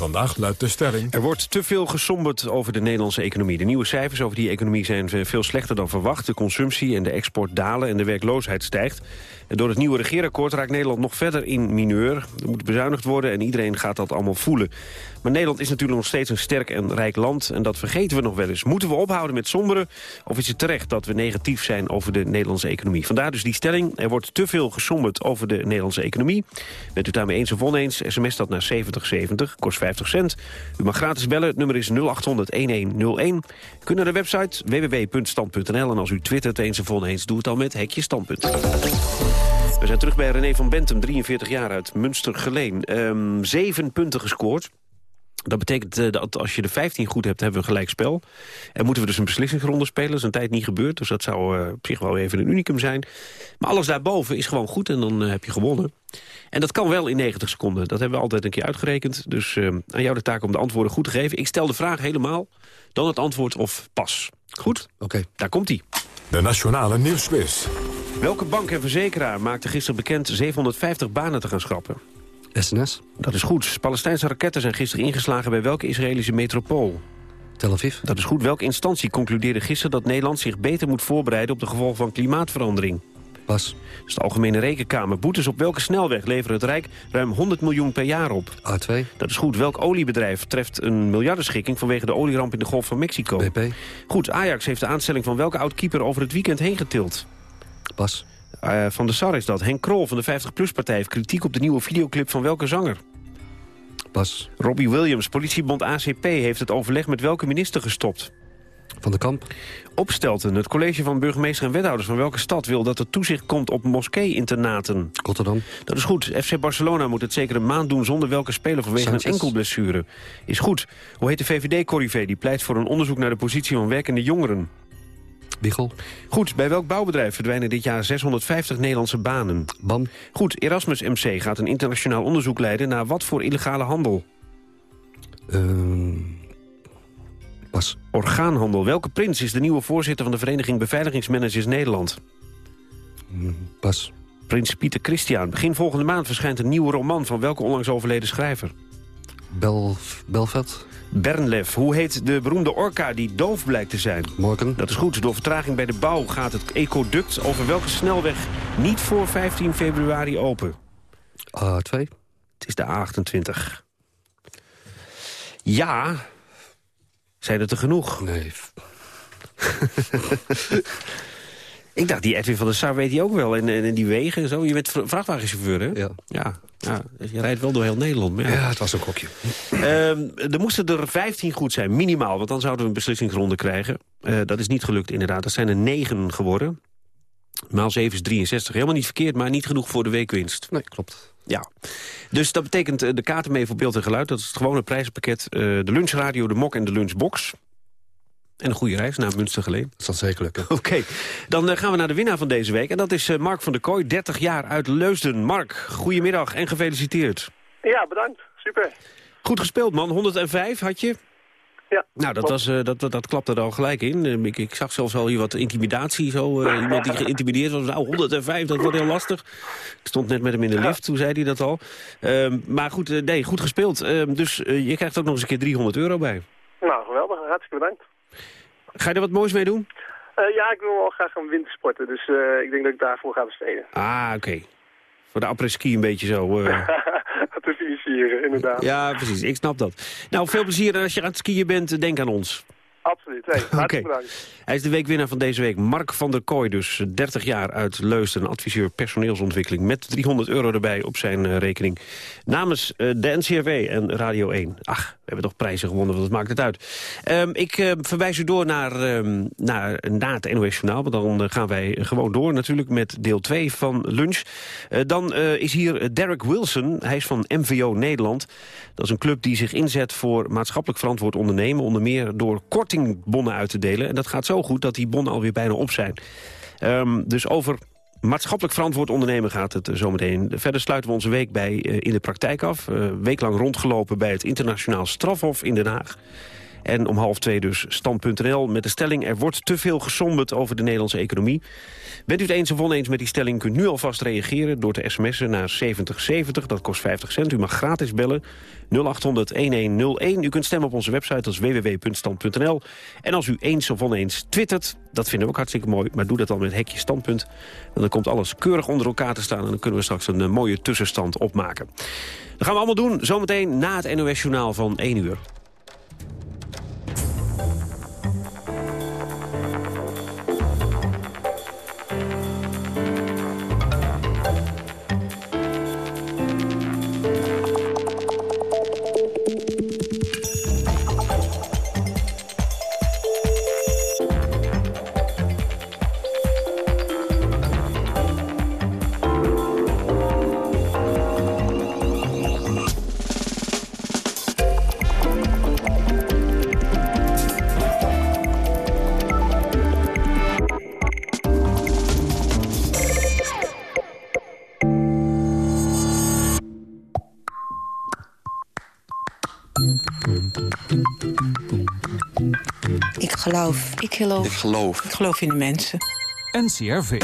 Speaker 23: Vandaag luidt de stelling...
Speaker 12: Er wordt te veel gesomberd over de Nederlandse economie. De nieuwe cijfers over die economie zijn veel slechter dan verwacht. De consumptie en de export dalen en de werkloosheid stijgt. En door het nieuwe regeerakkoord raakt Nederland nog verder in mineur. Er moet bezuinigd worden en iedereen gaat dat allemaal voelen. Maar Nederland is natuurlijk nog steeds een sterk en rijk land... en dat vergeten we nog wel eens. Moeten we ophouden met somberen? Of is het terecht dat we negatief zijn over de Nederlandse economie? Vandaar dus die stelling. Er wordt te veel gesomberd over de Nederlandse economie. Bent u daarmee eens of oneens? SMS dat naar 7070, kost 50 cent. U mag gratis bellen, het nummer is 0800-1101. U kunt naar de website www.stand.nl... en als u twittert eens of oneens, doe het dan met hekje standpunt. We zijn terug bij René van Bentum, 43 jaar uit Münster-Geleen. Um, zeven punten gescoord. Dat betekent uh, dat als je de 15 goed hebt, hebben we een gelijk spel. En moeten we dus een beslissingsronde spelen. Dat is een tijd niet gebeurd, dus dat zou uh, op zich wel even een unicum zijn. Maar alles daarboven is gewoon goed en dan uh, heb je gewonnen. En dat kan wel in 90 seconden. Dat hebben we altijd een keer uitgerekend. Dus aan jou de taak om de antwoorden goed te geven. Ik stel de vraag helemaal, dan het antwoord of pas. Goed?
Speaker 28: Oké. Okay.
Speaker 12: Daar komt-ie.
Speaker 23: De Nationale Nieuwsquiz.
Speaker 12: Welke bank en verzekeraar maakte gisteren bekend 750 banen te gaan schrappen?
Speaker 28: SNS.
Speaker 12: Dat is goed. Palestijnse raketten zijn gisteren ingeslagen bij welke Israëlische metropool?
Speaker 28: Tel Aviv.
Speaker 12: Dat is goed. Welke instantie concludeerde gisteren dat Nederland zich beter moet voorbereiden op de gevolgen van klimaatverandering?
Speaker 28: Pas.
Speaker 12: Dat is de Algemene Rekenkamer. Boetes op welke snelweg leveren het Rijk ruim 100 miljoen per jaar op?
Speaker 28: A2.
Speaker 12: Dat is goed. Welk oliebedrijf treft een miljardenschikking vanwege de olieramp in de Golf van Mexico?
Speaker 28: BP.
Speaker 12: Goed. Ajax heeft de aanstelling van welke oud-keeper over het weekend heen getild?
Speaker 28: Pas.
Speaker 12: Uh, van de SAR is dat. Henk Krol van de 50PLUS-partij heeft kritiek op de nieuwe videoclip van welke zanger?
Speaker 28: Pas.
Speaker 12: Robbie Williams, politiebond ACP, heeft het overleg met welke minister gestopt?
Speaker 28: Van de Kamp.
Speaker 12: Opstelten, het college van burgemeester en wethouders van welke stad wil dat er toezicht komt op moskee-internaten?
Speaker 28: Rotterdam.
Speaker 12: Dat is goed. FC Barcelona moet het zeker een maand doen zonder welke speler vanwege
Speaker 28: Sanchez.
Speaker 12: een enkelblessure. Is goed. Hoe heet de VVD-corrivé die pleit voor een onderzoek naar de positie van werkende jongeren? Goed, bij welk bouwbedrijf verdwijnen dit jaar 650 Nederlandse banen?
Speaker 28: BAM.
Speaker 12: Goed, Erasmus MC gaat een internationaal onderzoek leiden naar wat voor illegale handel?
Speaker 28: Uh, pas.
Speaker 12: Orgaanhandel. Welke prins is de nieuwe voorzitter van de Vereniging Beveiligingsmanagers Nederland?
Speaker 28: Uh, pas.
Speaker 12: Prins Pieter Christian. Begin volgende maand verschijnt een nieuwe roman van welke onlangs overleden schrijver?
Speaker 28: Bel, Belveld.
Speaker 12: Bernlef. Hoe heet de beroemde orka die doof blijkt te zijn?
Speaker 28: Morgen.
Speaker 12: Dat is goed. Door vertraging bij de bouw gaat het ecoduct over welke snelweg niet voor 15 februari open?
Speaker 28: A2.
Speaker 12: Het is de A28. Ja. Zijn het er genoeg?
Speaker 28: Nee.
Speaker 12: Ik dacht, die Edwin van der Sar weet hij ook wel. En, en, en die wegen en zo. Je bent vra- vrachtwagenchauffeur, hè?
Speaker 28: Ja.
Speaker 12: Ja, ja, dus je rijdt wel door heel Nederland. Maar
Speaker 28: Ja, het was een kokje.
Speaker 12: Ehm, er moesten er 15 goed zijn, minimaal. Want dan zouden we een beslissingsronde krijgen. Eh, dat is niet gelukt, inderdaad. Dat zijn er 9 geworden. Maal 7 is 63. Helemaal niet verkeerd, maar niet genoeg voor de weekwinst.
Speaker 28: Nee, klopt.
Speaker 12: Ja. Dus dat betekent eh, de kaarten mee voor beeld en geluid. Dat is het gewone prijzenpakket. eh, de lunchradio, de mok en de lunchbox. En een goede reis naar Münster geleen.
Speaker 28: Dat zal zeker lukken.
Speaker 12: Oké, dan eh, gaan we naar de winnaar van deze week. En dat is eh, Mark van der Kooi, 30 jaar uit Leusden. Mark, goedemiddag en gefeliciteerd.
Speaker 36: Ja, bedankt. Super.
Speaker 12: Goed gespeeld, man. 105 had je.
Speaker 36: Ja.
Speaker 12: Nou, dat, was, eh, dat, dat, dat klapte er al gelijk in. Eh, ik, ik zag zelfs al hier wat intimidatie. Zo, eh, iemand die geïntimideerd was. Nou, 105, dat wordt heel lastig. Ik stond net met hem in de lift, toen zei hij dat al. Ehm, maar goed, eh, nee, goed gespeeld. Ehm, dus je krijgt ook nog eens een keer 300 euro bij.
Speaker 36: Nou, geweldig. Hartstikke bedankt.
Speaker 12: Ga je er wat moois mee doen?
Speaker 36: Eh, ja, ik wil wel graag gaan wintersporten, dus eh, ik denk dat ik daarvoor ga besteden.
Speaker 12: Ah, oké. Voor de après-ski een beetje zo. eh.
Speaker 36: Te financieren, inderdaad.
Speaker 12: ja, precies. Ik snap dat. Nou, veel plezier. En als je aan het skiën bent, denk aan ons.
Speaker 36: Absoluut. Bedankt.
Speaker 12: Hij is de weekwinnaar van deze week. Mark van der Kooi, dus 30 jaar uit Leusden. Adviseur personeelsontwikkeling met 300 euro erbij op zijn eh, rekening. Namens eh, de NCRV en Radio 1. Ach, we hebben toch prijzen gewonnen, wat maakt het uit. Ehm, ik eh, verwijs u door naar, ehm, naar na het NOS Journaal. Want dan gaan wij gewoon door natuurlijk met deel 2 van lunch. Dan is hier Derek Wilson. Hij is van MVO Nederland. Dat is een club die zich inzet voor maatschappelijk verantwoord ondernemen. Onder meer door kortingbonnen uit te delen. En dat gaat zo goed dat die bonnen alweer bijna op zijn. Ehm, dus over maatschappelijk verantwoord ondernemen gaat het eh, zometeen. Verder sluiten we onze week bij eh, in de praktijk af. Eh, weeklang rondgelopen bij het internationaal strafhof in Den Haag. En om half twee dus stand.nl met de stelling... er wordt te veel gesomberd over de Nederlandse economie. Bent u het eens of oneens met die stelling... kunt u alvast reageren door te sms'en naar 7070. Dat kost 50 cent. U mag gratis bellen 0800-1101. U kunt stemmen op onze website als www.stand.nl. En als u eens of oneens twittert, dat vinden we ook hartstikke mooi... maar doe dat dan met hekje standpunt. En dan komt alles keurig onder elkaar te staan... en dan kunnen we straks een eh, mooie tussenstand opmaken. Dat gaan we allemaal doen zometeen na het NOS-journaal van 1 uur.
Speaker 37: Ik geloof.
Speaker 38: Ik geloof.
Speaker 37: Ik geloof in de mensen.
Speaker 38: NCRV.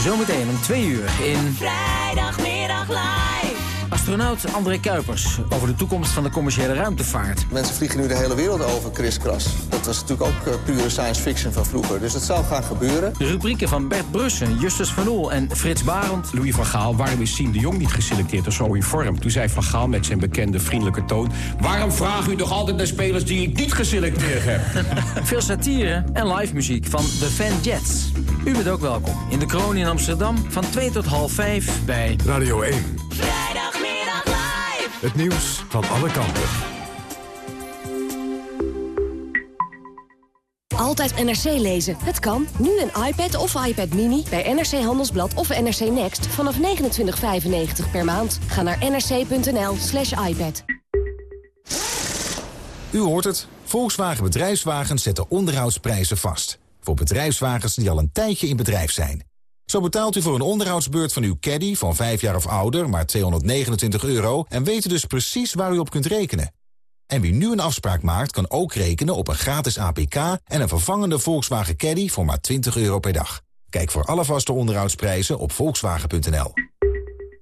Speaker 39: Zometeen om twee uur in...
Speaker 40: Vrijdagmiddag live.
Speaker 39: Astronaut André Kuipers over de toekomst van de commerciële ruimtevaart.
Speaker 41: Mensen vliegen nu de hele wereld over, kriskras. Dat was natuurlijk ook uh, pure science fiction van vroeger. Dus dat zou gaan gebeuren.
Speaker 39: De rubrieken van Bert Brussen, Justus van Oel en Frits Barend.
Speaker 42: Louis van Gaal, waarom is Siem de Jong niet geselecteerd als zo in vorm? Toen zei Van Gaal met zijn bekende vriendelijke toon... waarom vraagt u toch altijd naar spelers die ik niet geselecteerd heb?
Speaker 39: Veel satire en live muziek van The Fan Jets. U bent ook welkom in de kroon in Amsterdam van 2 tot half 5 bij
Speaker 23: Radio 1.
Speaker 40: Vrijdagmiddag live.
Speaker 23: Het nieuws van alle kanten.
Speaker 43: Altijd NRC lezen. Het kan. Nu een iPad of iPad Mini bij NRC Handelsblad of NRC Next vanaf 29,95 per maand. Ga naar nrc.nl slash iPad.
Speaker 44: U hoort het. Volkswagen Bedrijfswagens zetten onderhoudsprijzen vast. Voor bedrijfswagens die al een tijdje in bedrijf zijn. Zo betaalt u voor een onderhoudsbeurt van uw caddy van 5 jaar of ouder maar 229 euro... en weet u dus precies waar u op kunt rekenen. En wie nu een afspraak maakt, kan ook rekenen op een gratis APK... en een vervangende Volkswagen Caddy voor maar 20 euro per dag. Kijk voor alle vaste onderhoudsprijzen op volkswagen.nl.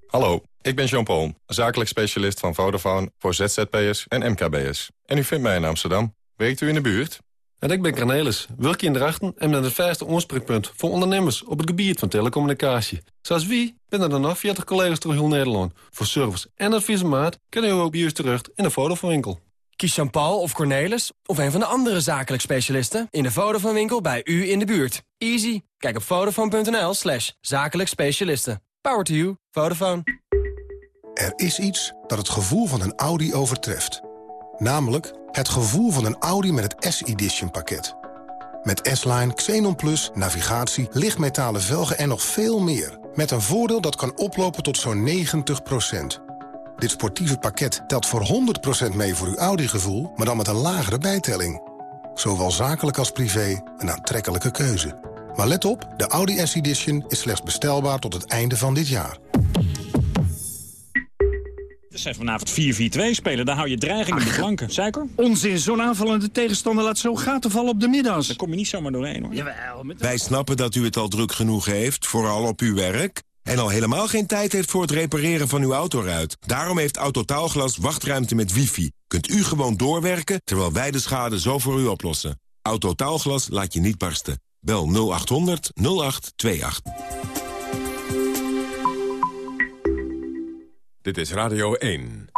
Speaker 45: Hallo, ik ben Jean-Paul, zakelijk specialist van Vodafone voor ZZP'ers en MKB'ers. En u vindt mij in Amsterdam. Werkt u in de buurt?
Speaker 46: En ik ben Cornelis, werk in Drachten en ben het vijfde oorspreekpunt voor ondernemers op het gebied van telecommunicatie. Zoals wie binnen er nog 40 collega's door heel Nederland. Voor service en advies maat kunnen u ook bij ons terecht in de Vodafone winkel.
Speaker 28: Kies Jean-Paul of Cornelis of een van de andere zakelijk specialisten... in de Vodafone winkel bij u in de buurt. Easy. Kijk op vodafone.nl slash zakelijk specialisten. Power to you. Vodafone.
Speaker 47: Er is iets dat het gevoel van een Audi overtreft. Namelijk het gevoel van een Audi met het S-Edition pakket. Met S-Line, Xenon Plus, navigatie, lichtmetalen velgen en nog veel meer. Met een voordeel dat kan oplopen tot zo'n 90 Dit sportieve pakket telt voor 100% mee voor uw Audi-gevoel... maar dan met een lagere bijtelling. Zowel zakelijk als privé een aantrekkelijke keuze. Maar let op, de Audi S-Edition is slechts bestelbaar tot het einde van dit jaar.
Speaker 48: Ze zijn vanavond 4-4-2 spelen, daar hou je dreiging op de flanken. Suiker?
Speaker 49: Onzin, zo'n aanvallende tegenstander laat zo gaten vallen op de middags.
Speaker 48: Daar kom je niet zomaar doorheen hoor.
Speaker 49: Jawel, met...
Speaker 45: Wij snappen dat u het al druk genoeg heeft, vooral op uw werk... en al helemaal geen tijd heeft voor het repareren van uw autoruit. Daarom heeft Autotaalglas wachtruimte met wifi. Kunt u gewoon doorwerken, terwijl wij de schade zo voor u oplossen. Autotaalglas laat je niet barsten. Bel 0800 0828.
Speaker 23: Dit is Radio 1.